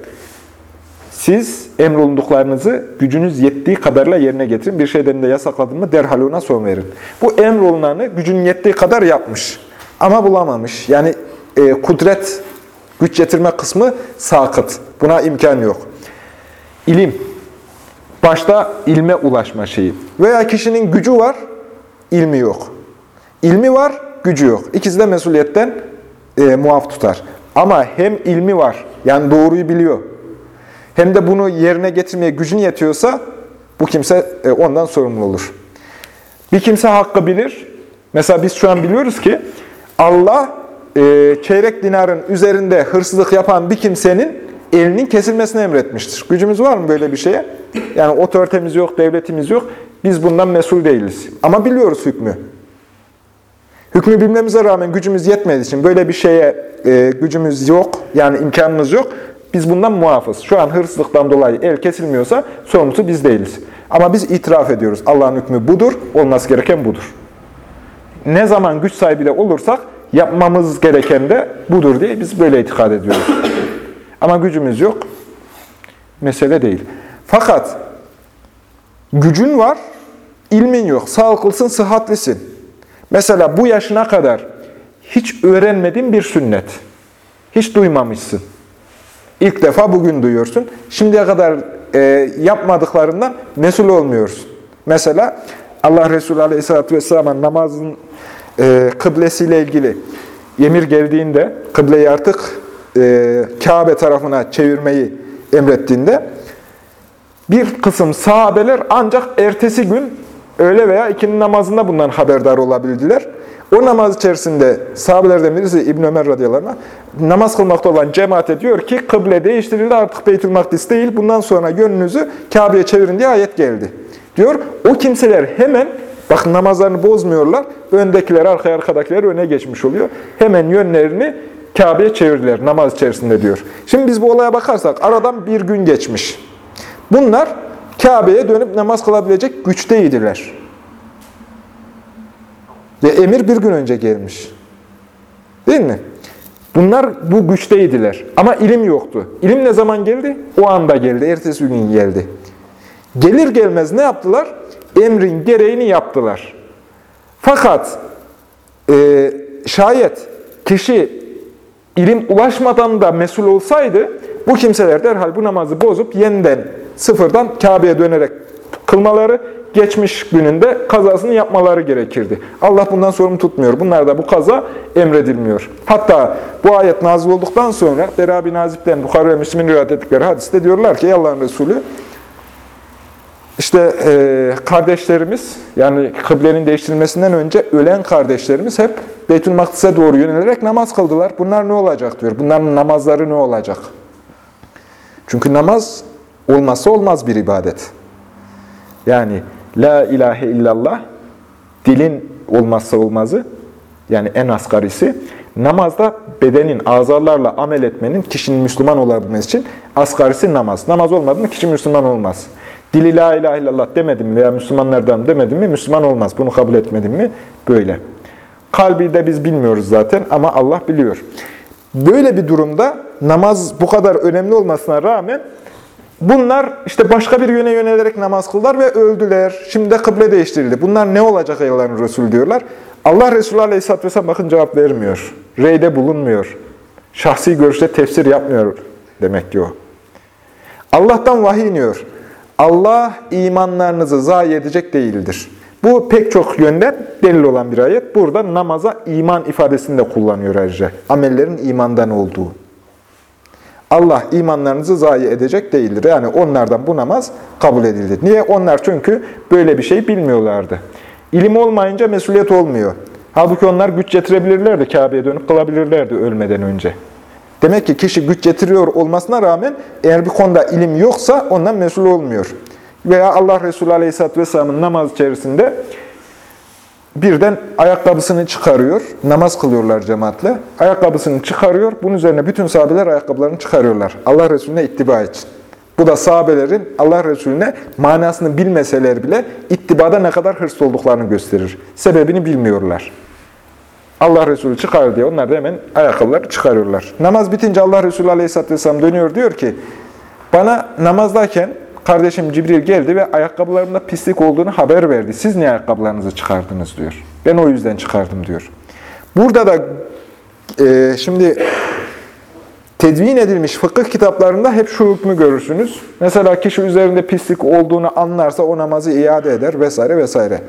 Siz emrolunduklarınızı gücünüz yettiği kadarla yerine getirin. Bir şeyden de yasakladın mı derhal ona son verin. Bu emrolunanı gücünün yettiği kadar yapmış. Ama bulamamış. Yani e, kudret, güç getirme kısmı sakıt. Buna imkan yok. İlim. Başta ilme ulaşma şeyi. Veya kişinin gücü var, ilmi yok. İlmi var, gücü yok. İkisi de mesuliyetten e, muaf tutar. Ama hem ilmi var, yani doğruyu biliyor. Hem de bunu yerine getirmeye gücün yetiyorsa bu kimse e, ondan sorumlu olur. Bir kimse hakkı bilir. Mesela biz şu an biliyoruz ki Allah e, çeyrek dinarın üzerinde hırsızlık yapan bir kimsenin elinin kesilmesini emretmiştir. Gücümüz var mı böyle bir şeye? Yani otoritemiz yok, devletimiz yok. Biz bundan mesul değiliz. Ama biliyoruz hükmü. Hükmü bilmemize rağmen gücümüz yetmediği için böyle bir şeye e, gücümüz yok, yani imkanımız yok. Biz bundan muafız. Şu an hırsızlıktan dolayı el kesilmiyorsa sorumlusu biz değiliz. Ama biz itiraf ediyoruz. Allah'ın hükmü budur, olması gereken budur. Ne zaman güç sahibi de olursak yapmamız gereken de budur diye biz böyle itikad ediyoruz. Ama gücümüz yok. Mesele değil. Fakat gücün var, ilmin yok. Sağlıklısın, sıhhatlisin. Mesela bu yaşına kadar hiç öğrenmediğin bir sünnet. Hiç duymamışsın. İlk defa bugün duyuyorsun. Şimdiye kadar e, yapmadıklarından mesul olmuyorsun. Mesela Allah Resulü Aleyhisselatü Vesselam'ın namazın e, kıblesiyle ilgili emir geldiğinde, kıbleyi artık e, Kabe tarafına çevirmeyi emrettiğinde bir kısım sahabeler ancak ertesi gün öğle veya ikindi namazında bundan haberdar olabildiler. O namaz içerisinde sahabelerden birisi İbn Ömer radıyallahu anh, namaz kılmakta olan cemaate diyor ki kıble değiştirildi artık Beytül Makdis değil bundan sonra yönünüzü Kabe'ye çevirin diye ayet geldi. Diyor o kimseler hemen bakın namazlarını bozmuyorlar. Öndekiler arkaya arkadakiler öne geçmiş oluyor. Hemen yönlerini Kabe'ye çevirdiler namaz içerisinde diyor. Şimdi biz bu olaya bakarsak aradan bir gün geçmiş. Bunlar Kabe'ye dönüp namaz kılabilecek güçteydiler. Ve emir bir gün önce gelmiş. Değil mi? Bunlar bu güçteydiler. Ama ilim yoktu. İlim ne zaman geldi? O anda geldi. Ertesi gün geldi. Gelir gelmez ne yaptılar? Emrin gereğini yaptılar. Fakat e, şayet kişi ilim ulaşmadan da mesul olsaydı, bu kimseler derhal bu namazı bozup yeniden sıfırdan Kabe'ye dönerek kılmaları, geçmiş gününde kazasını yapmaları gerekirdi. Allah bundan sorumlu tutmuyor. Bunlar da bu kaza emredilmiyor. Hatta bu ayet nazil olduktan sonra Berabi Nazip'ten Bukhara ve Müslim'in rivayet ettikleri hadiste diyorlar ki Allah'ın Resulü işte e, kardeşlerimiz, yani kıblenin değiştirilmesinden önce ölen kardeşlerimiz hep Beytül Makdis'e doğru yönelerek namaz kıldılar. Bunlar ne olacak diyor. Bunların namazları ne olacak? Çünkü namaz olmazsa olmaz bir ibadet. Yani La ilahe illallah dilin olmazsa olmazı, yani en asgarisi. Namazda bedenin, azalarla amel etmenin kişinin Müslüman olabilmesi için asgarisi namaz. Namaz olmadı mı kişi Müslüman olmaz. Dili la ilahe illallah demedim veya Müslümanlardan demedim mi Müslüman olmaz. Bunu kabul etmedim mi böyle. Kalbi de biz bilmiyoruz zaten ama Allah biliyor. Böyle bir durumda namaz bu kadar önemli olmasına rağmen bunlar işte başka bir yöne yönelerek namaz kıldılar ve öldüler. Şimdi de kıble değiştirildi. Bunlar ne olacak ey Allah'ın Resulü diyorlar. Allah Resulü Aleyhisselatü Vesselam bakın cevap vermiyor. Reyde bulunmuyor. Şahsi görüşte tefsir yapmıyor demek ki o. Allah'tan vahiy iniyor. Allah imanlarınızı zayi edecek değildir. Bu pek çok yönden delil olan bir ayet. Burada namaza iman ifadesini de kullanıyor ayrıca. Amellerin imandan olduğu. Allah imanlarınızı zayi edecek değildir. Yani onlardan bu namaz kabul edildi. Niye? Onlar çünkü böyle bir şey bilmiyorlardı. İlim olmayınca mesuliyet olmuyor. Halbuki onlar güç getirebilirlerdi, Kabe'ye dönüp kılabilirlerdi ölmeden önce. Demek ki kişi güç getiriyor olmasına rağmen eğer bir konuda ilim yoksa ondan mesul olmuyor. Veya Allah Resulü Aleyhisselatü Vesselam'ın namaz içerisinde birden ayakkabısını çıkarıyor. Namaz kılıyorlar cemaatle. Ayakkabısını çıkarıyor. Bunun üzerine bütün sahabeler ayakkabılarını çıkarıyorlar. Allah Resulüne ittiba için. Bu da sahabelerin Allah Resulüne manasını bilmeseler bile ittibada ne kadar hırslı olduklarını gösterir. Sebebini bilmiyorlar. Allah Resulü çıkar diye onlar da hemen ayakkabıları çıkarıyorlar. Namaz bitince Allah Resulü Aleyhisselatü Vesselam dönüyor diyor ki, bana namazdayken kardeşim Cibril geldi ve ayakkabılarımda pislik olduğunu haber verdi. Siz niye ayakkabılarınızı çıkardınız diyor. Ben o yüzden çıkardım diyor. Burada da e, şimdi tedvin edilmiş fıkıh kitaplarında hep şu hükmü görürsünüz. Mesela kişi üzerinde pislik olduğunu anlarsa o namazı iade eder vesaire vesaire.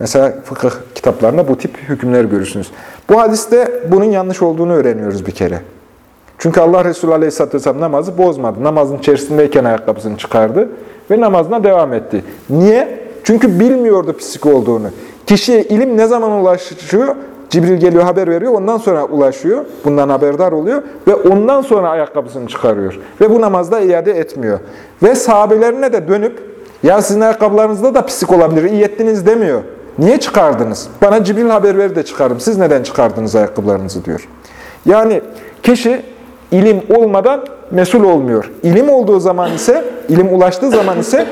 Mesela fıkıh kitaplarında bu tip hükümler görürsünüz. Bu hadiste bunun yanlış olduğunu öğreniyoruz bir kere. Çünkü Allah Resulü Aleyhisselatü Vesselam namazı bozmadı. Namazın içerisindeyken ayakkabısını çıkardı ve namazına devam etti. Niye? Çünkü bilmiyordu pislik olduğunu. Kişiye ilim ne zaman ulaşıyor? Cibril geliyor haber veriyor, ondan sonra ulaşıyor, bundan haberdar oluyor ve ondan sonra ayakkabısını çıkarıyor. Ve bu namazda iade etmiyor. Ve sahabelerine de dönüp, ya sizin ayakkabılarınızda da pislik olabilir, iyi ettiniz demiyor. Niye çıkardınız? Bana Cibril haber ver de çıkarım. Siz neden çıkardınız ayakkabılarınızı diyor. Yani kişi ilim olmadan mesul olmuyor. İlim olduğu zaman ise, ilim ulaştığı zaman ise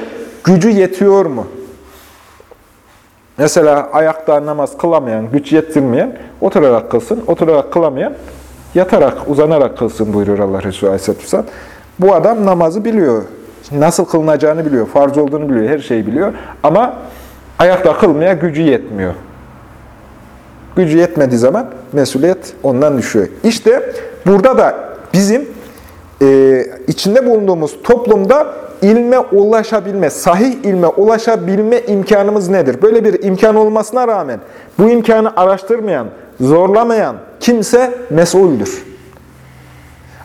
gücü yetiyor mu? Mesela ayakta namaz kılamayan, güç yetirmeyen oturarak kılsın. Oturarak kılamayan yatarak, uzanarak kılsın buyuruyor Allah Resulü Aleyhisselatü Vesselam. Bu adam namazı biliyor. Nasıl kılınacağını biliyor, farz olduğunu biliyor, her şeyi biliyor. Ama ayakta kılmaya gücü yetmiyor. Gücü yetmediği zaman mesuliyet ondan düşüyor. İşte burada da bizim e, içinde bulunduğumuz toplumda ilme ulaşabilme, sahih ilme ulaşabilme imkanımız nedir? Böyle bir imkan olmasına rağmen bu imkanı araştırmayan, zorlamayan kimse mesuldür.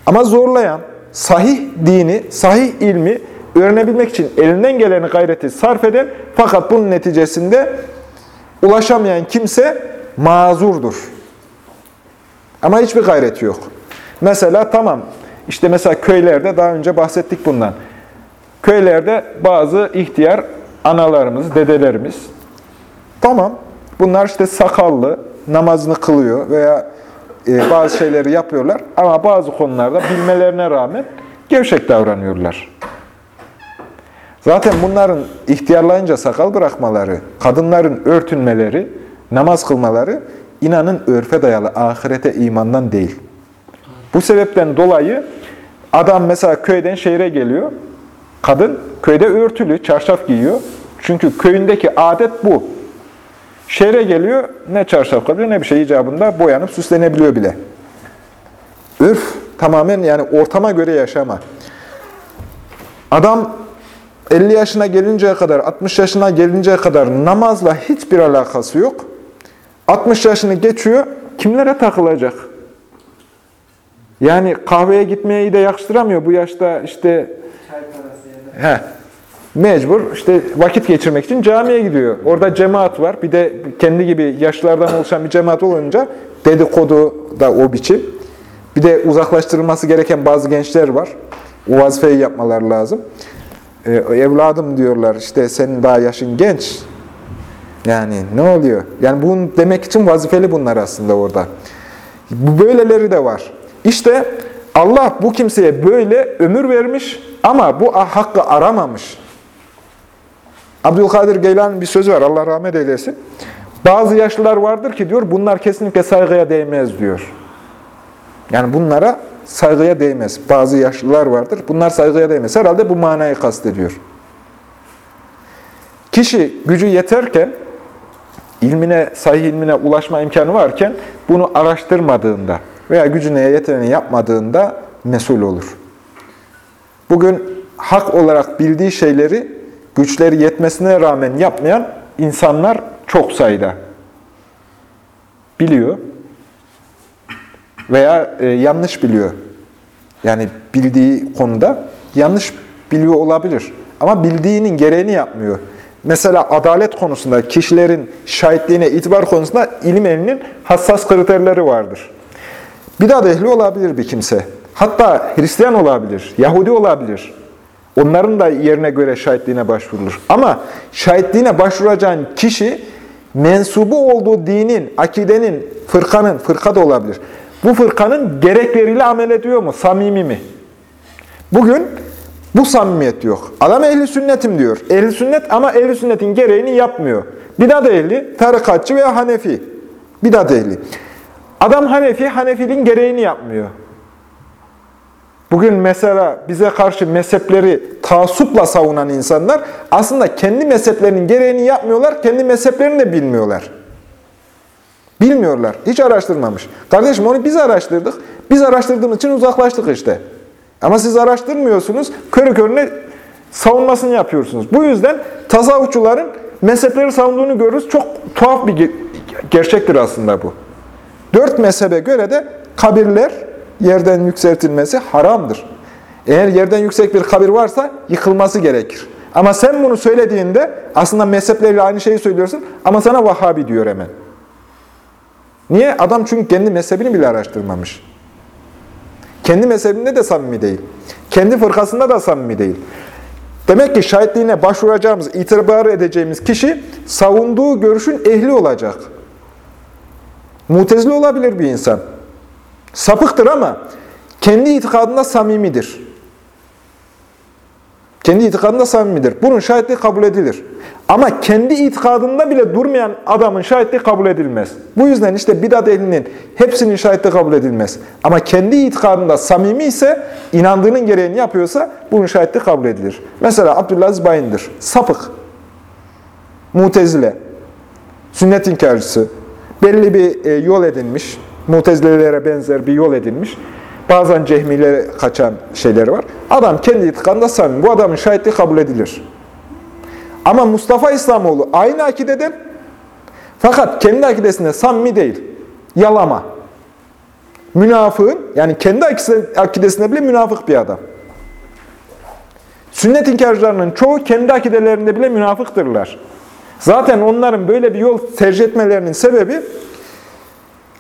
Ama zorlayan, sahih dini, sahih ilmi öğrenebilmek için elinden geleni gayreti sarf eden fakat bunun neticesinde ulaşamayan kimse mazurdur. Ama hiçbir gayreti yok. Mesela tamam, işte mesela köylerde daha önce bahsettik bundan. Köylerde bazı ihtiyar analarımız, dedelerimiz, tamam bunlar işte sakallı, namazını kılıyor veya e, bazı şeyleri yapıyorlar ama bazı konularda bilmelerine rağmen gevşek davranıyorlar. Zaten bunların ihtiyarlayınca sakal bırakmaları, kadınların örtünmeleri, namaz kılmaları inanın örfe dayalı ahirete imandan değil. Bu sebepten dolayı adam mesela köyden şehre geliyor. Kadın köyde örtülü, çarşaf giyiyor. Çünkü köyündeki adet bu. Şehre geliyor, ne çarşaf kalıyor ne bir şey icabında boyanıp süslenebiliyor bile. Örf tamamen yani ortama göre yaşama. Adam 50 yaşına gelinceye kadar, 60 yaşına gelinceye kadar namazla hiçbir alakası yok. 60 yaşını geçiyor, kimlere takılacak? Yani kahveye gitmeyi de yakıştıramıyor. Bu yaşta işte he, mecbur işte vakit geçirmek için camiye gidiyor. Orada cemaat var. Bir de kendi gibi yaşlılardan oluşan bir cemaat olunca dedikodu da o biçim. Bir de uzaklaştırılması gereken bazı gençler var. O vazifeyi yapmaları lazım. Ee, evladım diyorlar işte senin daha yaşın genç. Yani ne oluyor? Yani bunu demek için vazifeli bunlar aslında orada. Bu böyleleri de var. İşte Allah bu kimseye böyle ömür vermiş ama bu hakkı aramamış. Abdülkadir Geylani'nin bir sözü var. Allah rahmet eylesin. Bazı yaşlılar vardır ki diyor bunlar kesinlikle saygıya değmez diyor. Yani bunlara saygıya değmez. Bazı yaşlılar vardır. Bunlar saygıya değmez. Herhalde bu manayı kastediyor. Kişi gücü yeterken, ilmine, sahih ilmine ulaşma imkanı varken bunu araştırmadığında veya gücüne yeteneğini yapmadığında mesul olur. Bugün hak olarak bildiği şeyleri güçleri yetmesine rağmen yapmayan insanlar çok sayıda. Biliyor veya e, yanlış biliyor. Yani bildiği konuda yanlış biliyor olabilir. Ama bildiğinin gereğini yapmıyor. Mesela adalet konusunda, kişilerin şahitliğine itibar konusunda ilim elinin hassas kriterleri vardır. Bidat ehli olabilir bir kimse. Hatta Hristiyan olabilir, Yahudi olabilir. Onların da yerine göre şahitliğine başvurulur. Ama şahitliğine başvuracağın kişi mensubu olduğu dinin, akidenin, fırkanın, fırka da olabilir. Bu fırkanın gerekleriyle amel ediyor mu? Samimi mi? Bugün bu samimiyet yok. Adam ehli sünnetim diyor. Ehli sünnet ama ehli sünnetin gereğini yapmıyor. Bidat ehli, tarikatçı veya hanefi. Bidat ehli. Adam hanefi, hanefiliğin gereğini yapmıyor. Bugün mesela bize karşı mezhepleri taassupla savunan insanlar aslında kendi mezheplerinin gereğini yapmıyorlar, kendi mezheplerini de bilmiyorlar. Bilmiyorlar, hiç araştırmamış. Kardeşim onu biz araştırdık, biz araştırdığımız için uzaklaştık işte. Ama siz araştırmıyorsunuz, körü körüne savunmasını yapıyorsunuz. Bu yüzden tasavvufçuların mezhepleri savunduğunu görürüz. Çok tuhaf bir gerçektir aslında bu. Dört mezhebe göre de kabirler, yerden yükseltilmesi haramdır. Eğer yerden yüksek bir kabir varsa yıkılması gerekir. Ama sen bunu söylediğinde aslında mezhepleriyle aynı şeyi söylüyorsun ama sana Vahhabi diyor hemen. Niye? Adam çünkü kendi mezhebini bile araştırmamış. Kendi mezhebinde de samimi değil. Kendi fırkasında da samimi değil. Demek ki şahitliğine başvuracağımız, itibar edeceğimiz kişi savunduğu görüşün ehli olacak. Mutezili olabilir bir insan. Sapıktır ama kendi itikadında samimidir. Kendi itikadında samimidir. Bunun şahitliği kabul edilir. Ama kendi itikadında bile durmayan adamın şahitliği kabul edilmez. Bu yüzden işte bidat ehlinin hepsinin şahitliği kabul edilmez. Ama kendi itikadında samimi ise, inandığının gereğini yapıyorsa bunun şahitliği kabul edilir. Mesela Abdülaziz Bayındır, sapık, mutezile, sünnet inkarcısı, belli bir e, yol edinmiş, mutezilelere benzer bir yol edinmiş. Bazen cehmilere kaçan şeyleri var. Adam kendi itikadında samimi. Bu adamın şahitliği kabul edilir. Ama Mustafa İslamoğlu aynı akideden fakat kendi akidesinde samimi değil. Yalama. Münafığın, yani kendi akidesinde bile münafık bir adam. Sünnet inkarcılarının çoğu kendi akidelerinde bile münafıktırlar. Zaten onların böyle bir yol tercih etmelerinin sebebi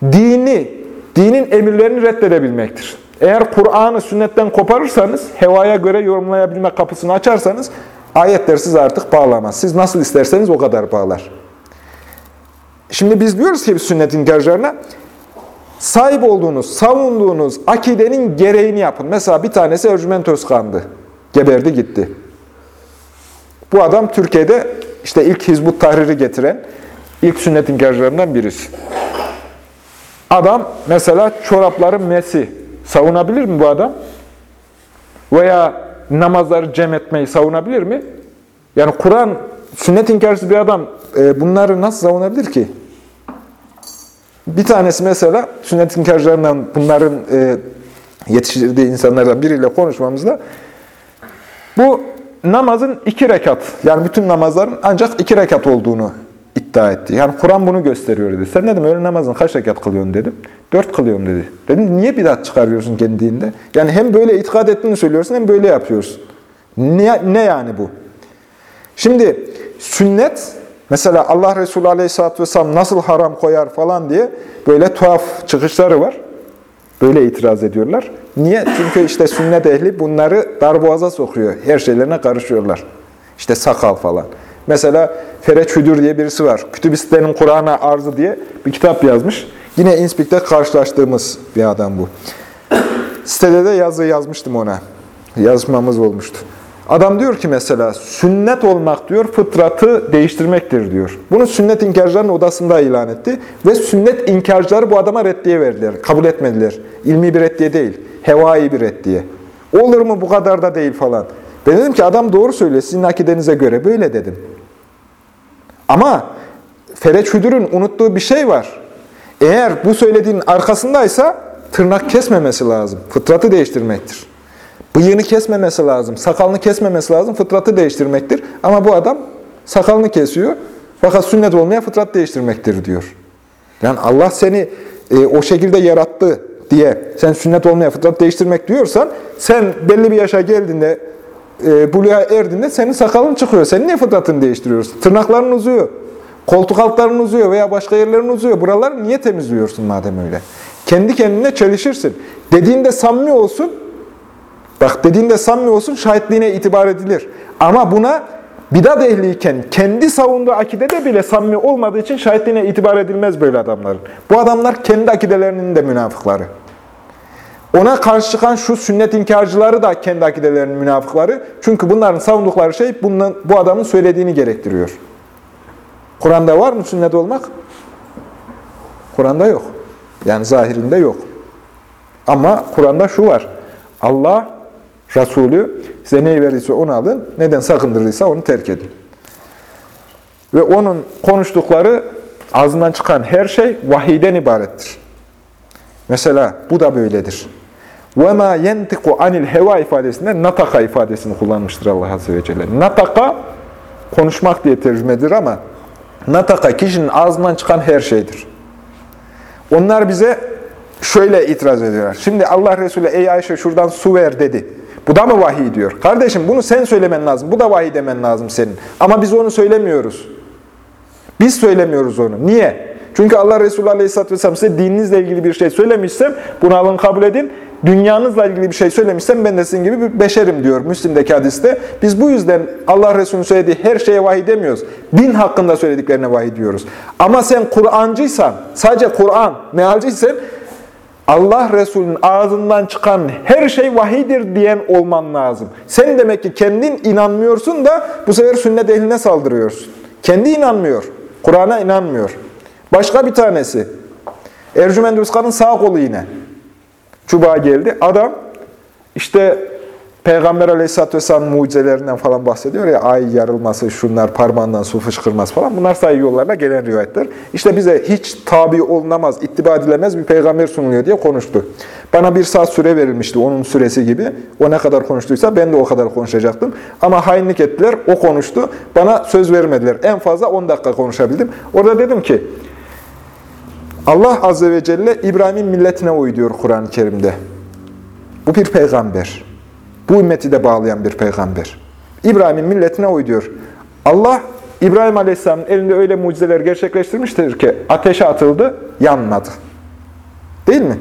dini, dinin emirlerini reddedebilmektir. Eğer Kur'an'ı sünnetten koparırsanız, hevaya göre yorumlayabilme kapısını açarsanız, ayetler siz artık bağlamaz. Siz nasıl isterseniz o kadar bağlar. Şimdi biz diyoruz ki sünnetin inkarcılarına, sahip olduğunuz, savunduğunuz akidenin gereğini yapın. Mesela bir tanesi Ercüment Özkan'dı. Geberdi gitti. Bu adam Türkiye'de işte ilk Hizbut Tahrir'i getiren, ilk sünnet inkarcılarından birisi. adam mesela çorapların mesi savunabilir mi bu adam? Veya namazları cem etmeyi savunabilir mi? Yani Kur'an, sünnet inkarcısı bir adam e, bunları nasıl savunabilir ki? Bir tanesi mesela sünnet inkarcılarından bunların e, yetiştirdiği insanlardan biriyle konuşmamızda bu namazın iki rekat, yani bütün namazların ancak iki rekat olduğunu iddia etti. Yani Kur'an bunu gösteriyor dedi. Sen dedim öyle namazın kaç rekat kılıyorsun dedim. Dört kılıyorum dedi. Dedim niye bidat çıkarıyorsun kendinde? Yani hem böyle itikad ettiğini söylüyorsun hem böyle yapıyorsun. Ne, ne yani bu? Şimdi sünnet, mesela Allah Resulü Aleyhisselatü Vesselam nasıl haram koyar falan diye böyle tuhaf çıkışları var. Böyle itiraz ediyorlar. Niye? Çünkü işte sünnet ehli bunları darboğaza sokuyor. Her şeylerine karışıyorlar. İşte sakal falan. Mesela Fereç Hüdür diye birisi var. Kütübiste'nin Kur'an'a arzı diye bir kitap yazmış. Yine İnspik'te karşılaştığımız bir adam bu. Sitede de yazı yazmıştım ona. Yazmamız olmuştu. Adam diyor ki mesela sünnet olmak diyor fıtratı değiştirmektir diyor. Bunu sünnet inkarcılarının odasında ilan etti. Ve sünnet inkarcıları bu adama reddiye verdiler. Kabul etmediler. İlmi bir reddiye değil. Hevai bir reddiye. Olur mu bu kadar da değil falan. Ben dedim ki adam doğru söylüyor. Sizin akidenize göre böyle dedim. Ama Fereç Hüdür'ün unuttuğu bir şey var. Eğer bu söylediğin arkasındaysa tırnak kesmemesi lazım. Fıtratı değiştirmektir. Bıyığını kesmemesi lazım, sakalını kesmemesi lazım, fıtratı değiştirmektir. Ama bu adam sakalını kesiyor. Fakat sünnet olmaya fıtrat değiştirmektir diyor. Yani Allah seni e, o şekilde yarattı diye sen sünnet olmaya fıtrat değiştirmek diyorsan sen belli bir yaşa geldiğinde e, buluğa erdiğinde senin sakalın çıkıyor. Sen niye fıtratını değiştiriyorsun? Tırnakların uzuyor. Koltuk altların uzuyor veya başka yerlerin uzuyor. Buraları niye temizliyorsun madem öyle? Kendi kendine çelişirsin. Dediğinde samimi olsun. Bak dediğinde samimi olsun şahitliğine itibar edilir. Ama buna bidat ehliyken kendi savunduğu akidede bile samimi olmadığı için şahitliğine itibar edilmez böyle adamların. Bu adamlar kendi akidelerinin de münafıkları. Ona karşı çıkan şu sünnet inkarcıları da kendi akidelerinin münafıkları. Çünkü bunların savundukları şey bundan, bu adamın söylediğini gerektiriyor. Kur'an'da var mı sünnet olmak? Kur'an'da yok. Yani zahirinde yok. Ama Kur'an'da şu var. Allah, Resulü size neyi verirse onu alın, neden sakındırırsa onu terk edin. Ve onun konuştukları ağzından çıkan her şey vahiyden ibarettir. Mesela bu da böyledir. Ve ma yentiku anil heva ifadesinde nataka ifadesini kullanmıştır Allah Azze ve Celle. Nataka konuşmak diye tercümedir ama nataka kişinin ağzından çıkan her şeydir. Onlar bize şöyle itiraz ediyorlar. Şimdi Allah Resulü ey Ayşe şuradan su ver dedi. Bu da mı vahiy diyor. Kardeşim bunu sen söylemen lazım. Bu da vahiy demen lazım senin. Ama biz onu söylemiyoruz. Biz söylemiyoruz onu. Niye? Çünkü Allah Resulü Aleyhisselatü Vesselam size dininizle ilgili bir şey söylemişsem bunu alın kabul edin. Dünyanızla ilgili bir şey söylemişsem ben de sizin gibi bir beşerim diyor Müslim'deki hadiste. Biz bu yüzden Allah Resulü'nün söylediği her şeye vahiy demiyoruz. Din hakkında söylediklerine vahiy diyoruz. Ama sen Kur'ancıysan, sadece Kur'an, mealciysen Allah Resulü'nün ağzından çıkan her şey vahidir diyen olman lazım. Sen demek ki kendin inanmıyorsun da bu sefer sünnet ehline saldırıyorsun. Kendi inanmıyor. Kur'an'a inanmıyor. Başka bir tanesi. Ercüment Özkan'ın sağ kolu yine. Çubuğa geldi. Adam işte Peygamber Aleyhisselatü Vesselam'ın mucizelerinden falan bahsediyor ya, ay yarılması, şunlar, parmağından su fışkırması falan. Bunlar sayı yollarla gelen rivayetler. İşte bize hiç tabi olunamaz, ittiba edilemez bir peygamber sunuluyor diye konuştu. Bana bir saat süre verilmişti, onun süresi gibi. O ne kadar konuştuysa ben de o kadar konuşacaktım. Ama hainlik ettiler, o konuştu. Bana söz vermediler. En fazla 10 dakika konuşabildim. Orada dedim ki, Allah Azze ve Celle İbrahim'in milletine uy diyor Kur'an-ı Kerim'de. Bu bir peygamber. Bu ümmeti de bağlayan bir peygamber. İbrahim'in milletine uy diyor. Allah İbrahim Aleyhisselam'ın elinde öyle mucizeler gerçekleştirmiştir ki ateşe atıldı, yanmadı. Değil mi?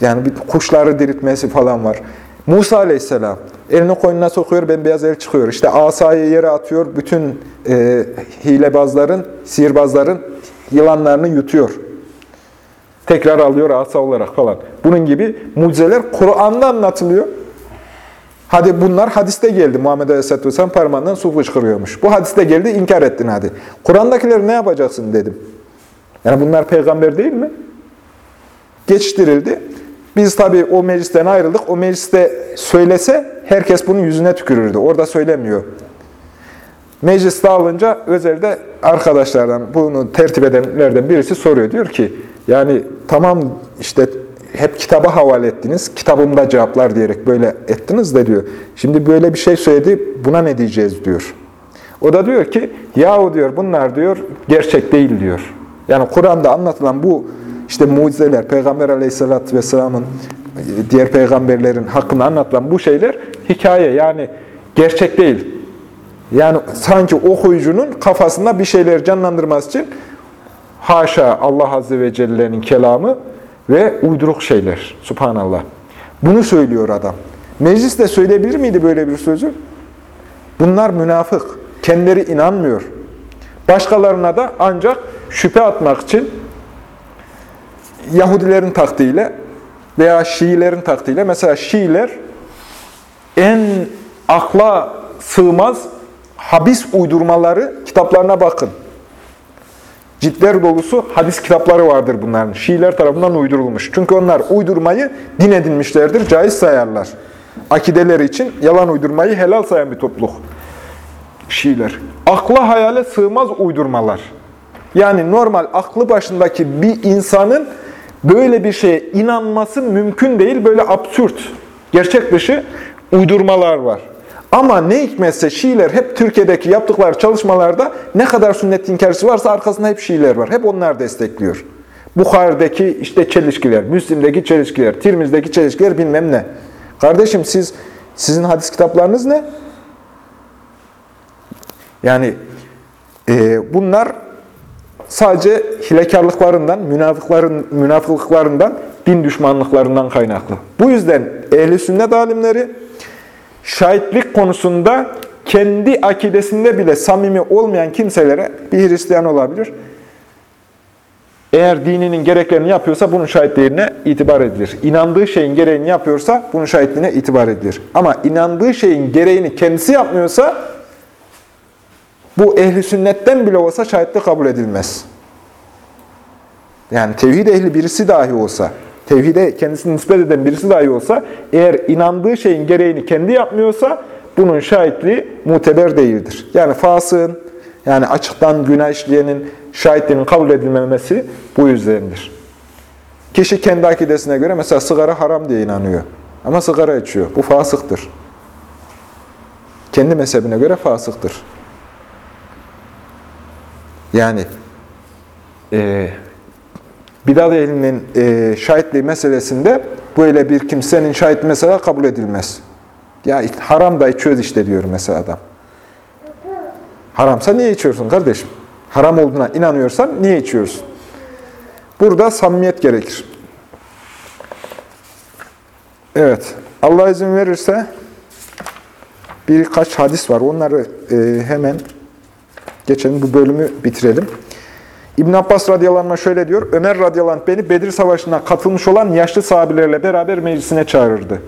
Yani bir kuşları diriltmesi falan var. Musa Aleyhisselam elini koynuna sokuyor, bembeyaz el çıkıyor. İşte asayı yere atıyor, bütün e, hilebazların, sihirbazların yılanlarını yutuyor. Tekrar alıyor asa olarak falan. Bunun gibi mucizeler Kur'an'da anlatılıyor. Hadi bunlar hadiste geldi. Muhammed Aleyhisselatü Vesselam parmağından su fışkırıyormuş. Bu hadiste geldi, inkar ettin hadi. Kur'an'dakileri ne yapacaksın dedim. Yani bunlar peygamber değil mi? geçiştirildi. Biz tabii o meclisten ayrıldık. O mecliste söylese herkes bunun yüzüne tükürürdü. Orada söylemiyor. Meclis dağılınca özelde arkadaşlardan bunu tertip edenlerden birisi soruyor. Diyor ki yani tamam işte hep kitaba havale ettiniz. Kitabımda cevaplar diyerek böyle ettiniz de diyor. Şimdi böyle bir şey söyledi. Buna ne diyeceğiz diyor. O da diyor ki yahu diyor bunlar diyor gerçek değil diyor. Yani Kur'an'da anlatılan bu işte mucizeler, Peygamber aleyhissalatü vesselamın diğer peygamberlerin hakkında anlatılan bu şeyler hikaye yani gerçek değil. Yani sanki okuyucunun kafasında bir şeyler canlandırması için haşa Allah Azze ve Celle'nin kelamı ve uyduruk şeyler. Subhanallah. Bunu söylüyor adam. Mecliste söyleyebilir miydi böyle bir sözü? Bunlar münafık. Kendileri inanmıyor. Başkalarına da ancak şüphe atmak için Yahudilerin taktiğiyle veya Şiilerin taktiğiyle, mesela Şiiler en akla sığmaz habis uydurmaları kitaplarına bakın. Ciltler dolusu hadis kitapları vardır bunların. Şiiler tarafından uydurulmuş. Çünkü onlar uydurmayı din edinmişlerdir, caiz sayarlar. Akideleri için yalan uydurmayı helal sayan bir topluluk. Şiiler. Akla hayale sığmaz uydurmalar. Yani normal aklı başındaki bir insanın böyle bir şeye inanması mümkün değil. Böyle absürt, gerçek dışı uydurmalar var. Ama ne hikmetse Şiiler hep Türkiye'deki yaptıkları çalışmalarda ne kadar sünnet inkarcısı varsa arkasında hep Şiiler var. Hep onlar destekliyor. Bukhari'deki işte çelişkiler, Müslim'deki çelişkiler, Tirmiz'deki çelişkiler bilmem ne. Kardeşim siz sizin hadis kitaplarınız ne? Yani e, bunlar sadece hilekarlıklarından, münafıkların, münafıklıklarından, din düşmanlıklarından kaynaklı. Bu yüzden ehli sünnet alimleri şahitlik konusunda kendi akidesinde bile samimi olmayan kimselere bir Hristiyan olabilir. Eğer dininin gereklerini yapıyorsa bunun şahitliğine itibar edilir. İnandığı şeyin gereğini yapıyorsa bunun şahitliğine itibar edilir. Ama inandığı şeyin gereğini kendisi yapmıyorsa bu ehli sünnetten bile olsa şahitlik kabul edilmez. Yani tevhid ehli birisi dahi olsa, tevhide kendisini nispet eden birisi dahi olsa, eğer inandığı şeyin gereğini kendi yapmıyorsa, bunun şahitliği muteber değildir. Yani fasığın, yani açıktan günah işleyenin şahitliğinin kabul edilmemesi bu yüzdendir. Kişi kendi akidesine göre mesela sigara haram diye inanıyor. Ama sigara içiyor. Bu fasıktır. Kendi mezhebine göre fasıktır. Yani e, bidat ehlinin e, şahitliği meselesinde böyle bir kimsenin şahit mesela kabul edilmez. Ya haram da içiyoruz işte diyor mesela adam. Haramsa niye içiyorsun kardeşim? Haram olduğuna inanıyorsan niye içiyorsun? Burada samimiyet gerekir. Evet. Allah izin verirse birkaç hadis var. Onları e, hemen geçelim. Bu bölümü bitirelim. İbn Abbas radıyallahu şöyle diyor. Ömer radıyallahu beni Bedir Savaşı'na katılmış olan yaşlı sahabilerle beraber meclisine çağırırdı.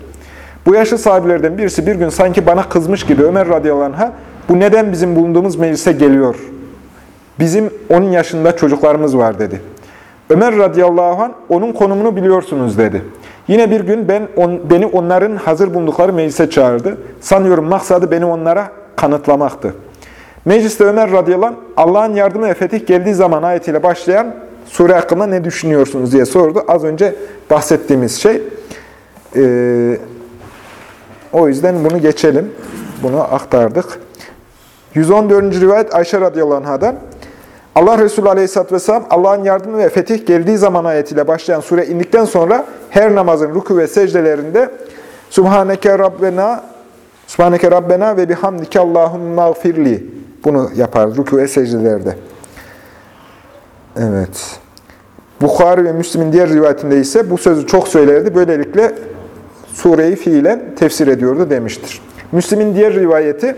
Bu yaşlı sahabilerden birisi bir gün sanki bana kızmış gibi Ömer radıyallahu bu neden bizim bulunduğumuz meclise geliyor? Bizim onun yaşında çocuklarımız var dedi. Ömer radıyallahu anh onun konumunu biliyorsunuz dedi. Yine bir gün ben on, beni onların hazır bulundukları meclise çağırdı. Sanıyorum maksadı beni onlara kanıtlamaktı. Mecliste Ömer radıyallahu Allah'ın yardımı ve fetih geldiği zaman ayetiyle başlayan sure hakkında ne düşünüyorsunuz diye sordu. Az önce bahsettiğimiz şey. Ee, o yüzden bunu geçelim. Bunu aktardık. 114. rivayet Ayşe radıyallahu anh'dan. Allah Resulü aleyhisselatü vesselam Allah'ın yardımı ve fetih geldiği zaman ayetiyle başlayan sure indikten sonra her namazın ruku ve secdelerinde Subhaneke Rabbena Subhaneke Rabbena ve bihamdike Allahümme gfirli bunu yapar ve secdelerde. Evet. Bukhari ve Müslim'in diğer rivayetinde ise bu sözü çok söylerdi. Böylelikle sureyi fiilen tefsir ediyordu demiştir. Müslim'in diğer rivayeti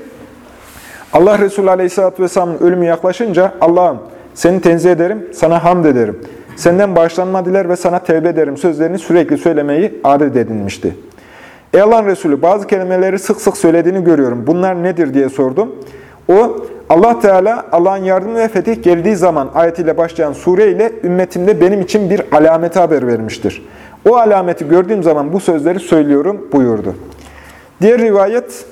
Allah Resulü Aleyhisselatü Vesselam'ın ölümü yaklaşınca Allah'ım seni tenzih ederim, sana hamd ederim. Senden bağışlanma diler ve sana tevbe ederim sözlerini sürekli söylemeyi adet edinmişti. Ey Allah'ın Resulü bazı kelimeleri sık sık söylediğini görüyorum. Bunlar nedir diye sordum. O Allah Teala Allah'ın yardımı ve fetih geldiği zaman ayetiyle başlayan sure ile ümmetimde benim için bir alameti haber vermiştir. O alameti gördüğüm zaman bu sözleri söylüyorum buyurdu. Diğer rivayet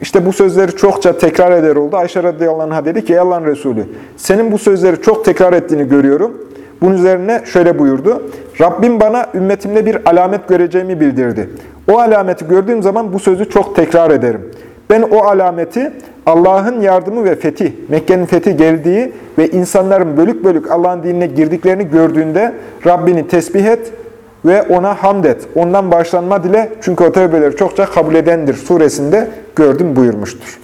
işte bu sözleri çokça tekrar eder oldu. Ayşe radıyallahu anh'a dedi ki ey Allah'ın Resulü senin bu sözleri çok tekrar ettiğini görüyorum. Bunun üzerine şöyle buyurdu. Rabbim bana ümmetimde bir alamet göreceğimi bildirdi. O alameti gördüğüm zaman bu sözü çok tekrar ederim. Ben o alameti Allah'ın yardımı ve fetih, Mekke'nin fethi geldiği ve insanların bölük bölük Allah'ın dinine girdiklerini gördüğünde Rabbini tesbih et ve ona hamd et. Ondan bağışlanma dile çünkü o tevbeleri çokça kabul edendir suresinde gördüm buyurmuştur.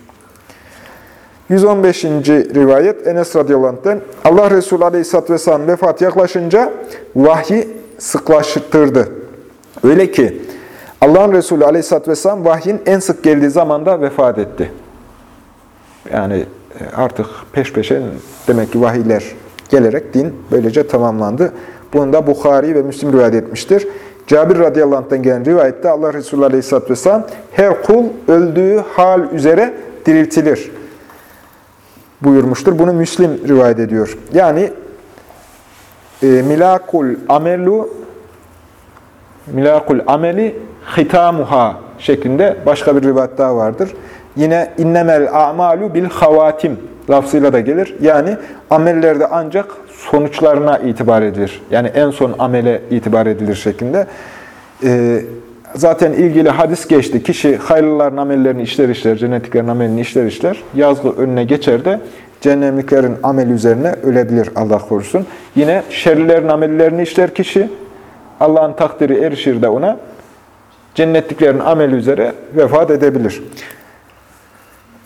115. rivayet Enes radıyallahu Allah Resulü aleyhisselatü vesselam vefat yaklaşınca vahyi sıklaştırdı. Öyle ki Allah'ın Resulü aleyhisselatü vesselam vahyin en sık geldiği zamanda vefat etti. Yani e, artık peş peşe demek ki vahiyler gelerek din böylece tamamlandı. Bunu da Bukhari ve Müslim rivayet etmiştir. Cabir radıyallahu anh'tan gelen rivayette Allah Resulü aleyhisselatü vesselam her kul öldüğü hal üzere diriltilir buyurmuştur. Bunu Müslim rivayet ediyor. Yani e, milakul amelu milakul ameli hitamuha şeklinde başka bir rivayet daha vardır. Yine innemel a'malu bil havatim lafzıyla da gelir. Yani amellerde ancak sonuçlarına itibar edilir. Yani en son amele itibar edilir şeklinde. Ee, zaten ilgili hadis geçti. Kişi hayırlıların amellerini işler işler, cennetliklerin amelini işler işler. Yazgı önüne geçer de cehennemliklerin ameli üzerine ölebilir Allah korusun. Yine şerlilerin amellerini işler kişi. Allah'ın takdiri erişir de ona. Cennetliklerin ameli üzere vefat edebilir.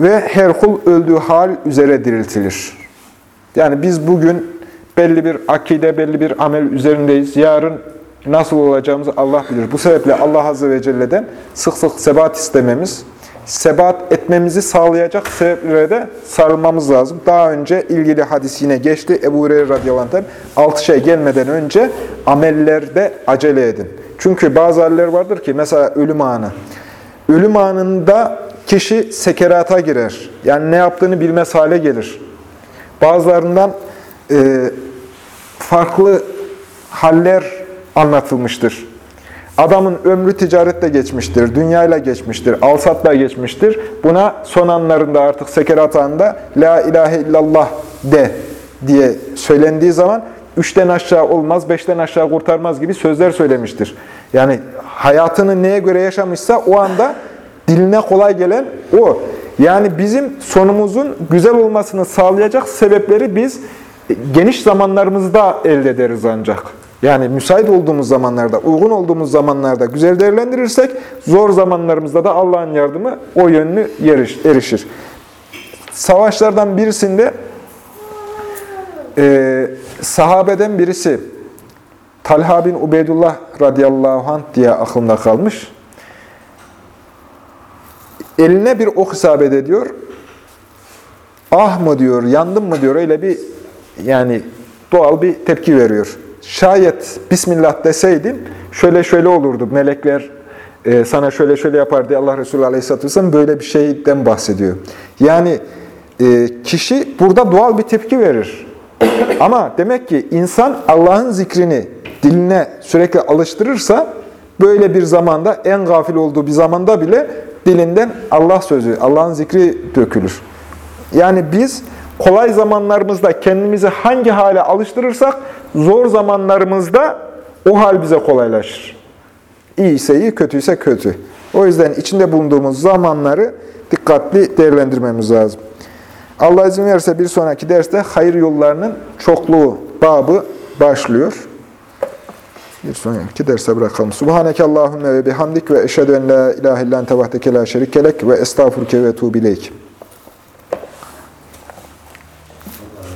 Ve her kul öldüğü hal üzere diriltilir. Yani biz bugün belli bir akide, belli bir amel üzerindeyiz. Yarın nasıl olacağımızı Allah bilir. Bu sebeple Allah Azze ve Celle'den sık sık sebat istememiz, sebat etmemizi sağlayacak sebeplere de sarılmamız lazım. Daha önce ilgili hadis yine geçti. Ebu Hureyre radıyallahu anh'tan altı şey gelmeden önce amellerde acele edin. Çünkü bazı haller vardır ki mesela ölüm anı. Ölüm anında kişi sekerata girer. Yani ne yaptığını bilmez hale gelir. Bazılarından e, farklı haller anlatılmıştır. Adamın ömrü ticarette geçmiştir, dünyayla geçmiştir, alsatla geçmiştir. Buna son anlarında artık sekerat anında La ilahe illallah de diye söylendiği zaman üçten aşağı olmaz, beşten aşağı kurtarmaz gibi sözler söylemiştir. Yani hayatını neye göre yaşamışsa o anda diline kolay gelen o. Yani bizim sonumuzun güzel olmasını sağlayacak sebepleri biz geniş zamanlarımızda elde ederiz ancak. Yani müsait olduğumuz zamanlarda, uygun olduğumuz zamanlarda güzel değerlendirirsek, zor zamanlarımızda da Allah'ın yardımı o yönlü erişir. Savaşlardan birisinde e, sahabeden birisi, Talha bin Ubeydullah radıyallahu anh diye aklımda kalmış. Eline bir ok isabet ediyor. Ah mı diyor, yandım mı diyor, öyle bir yani doğal bir tepki veriyor. Şayet Bismillah deseydin şöyle şöyle olurdu. Melekler e, sana şöyle şöyle yapar diye Allah Resulü Aleyhisselatü Vesselam böyle bir şeyden bahsediyor. Yani e, kişi burada doğal bir tepki verir. Ama demek ki insan Allah'ın zikrini diline sürekli alıştırırsa böyle bir zamanda en gafil olduğu bir zamanda bile dilinden Allah sözü, Allah'ın zikri dökülür. Yani biz kolay zamanlarımızda kendimizi hangi hale alıştırırsak zor zamanlarımızda o hal bize kolaylaşır. İyi ise iyi, kötü ise kötü. O yüzden içinde bulunduğumuz zamanları dikkatli değerlendirmemiz lazım. Allah izin verirse bir sonraki derste hayır yollarının çokluğu babı başlıyor. Bir sonraki derse bırakalım. Subhaneke Allahümme ve bihamdik ve eşhedü en la ilahe illan tevahdeke la şerikelek ve estağfurke ve tuğbileyk.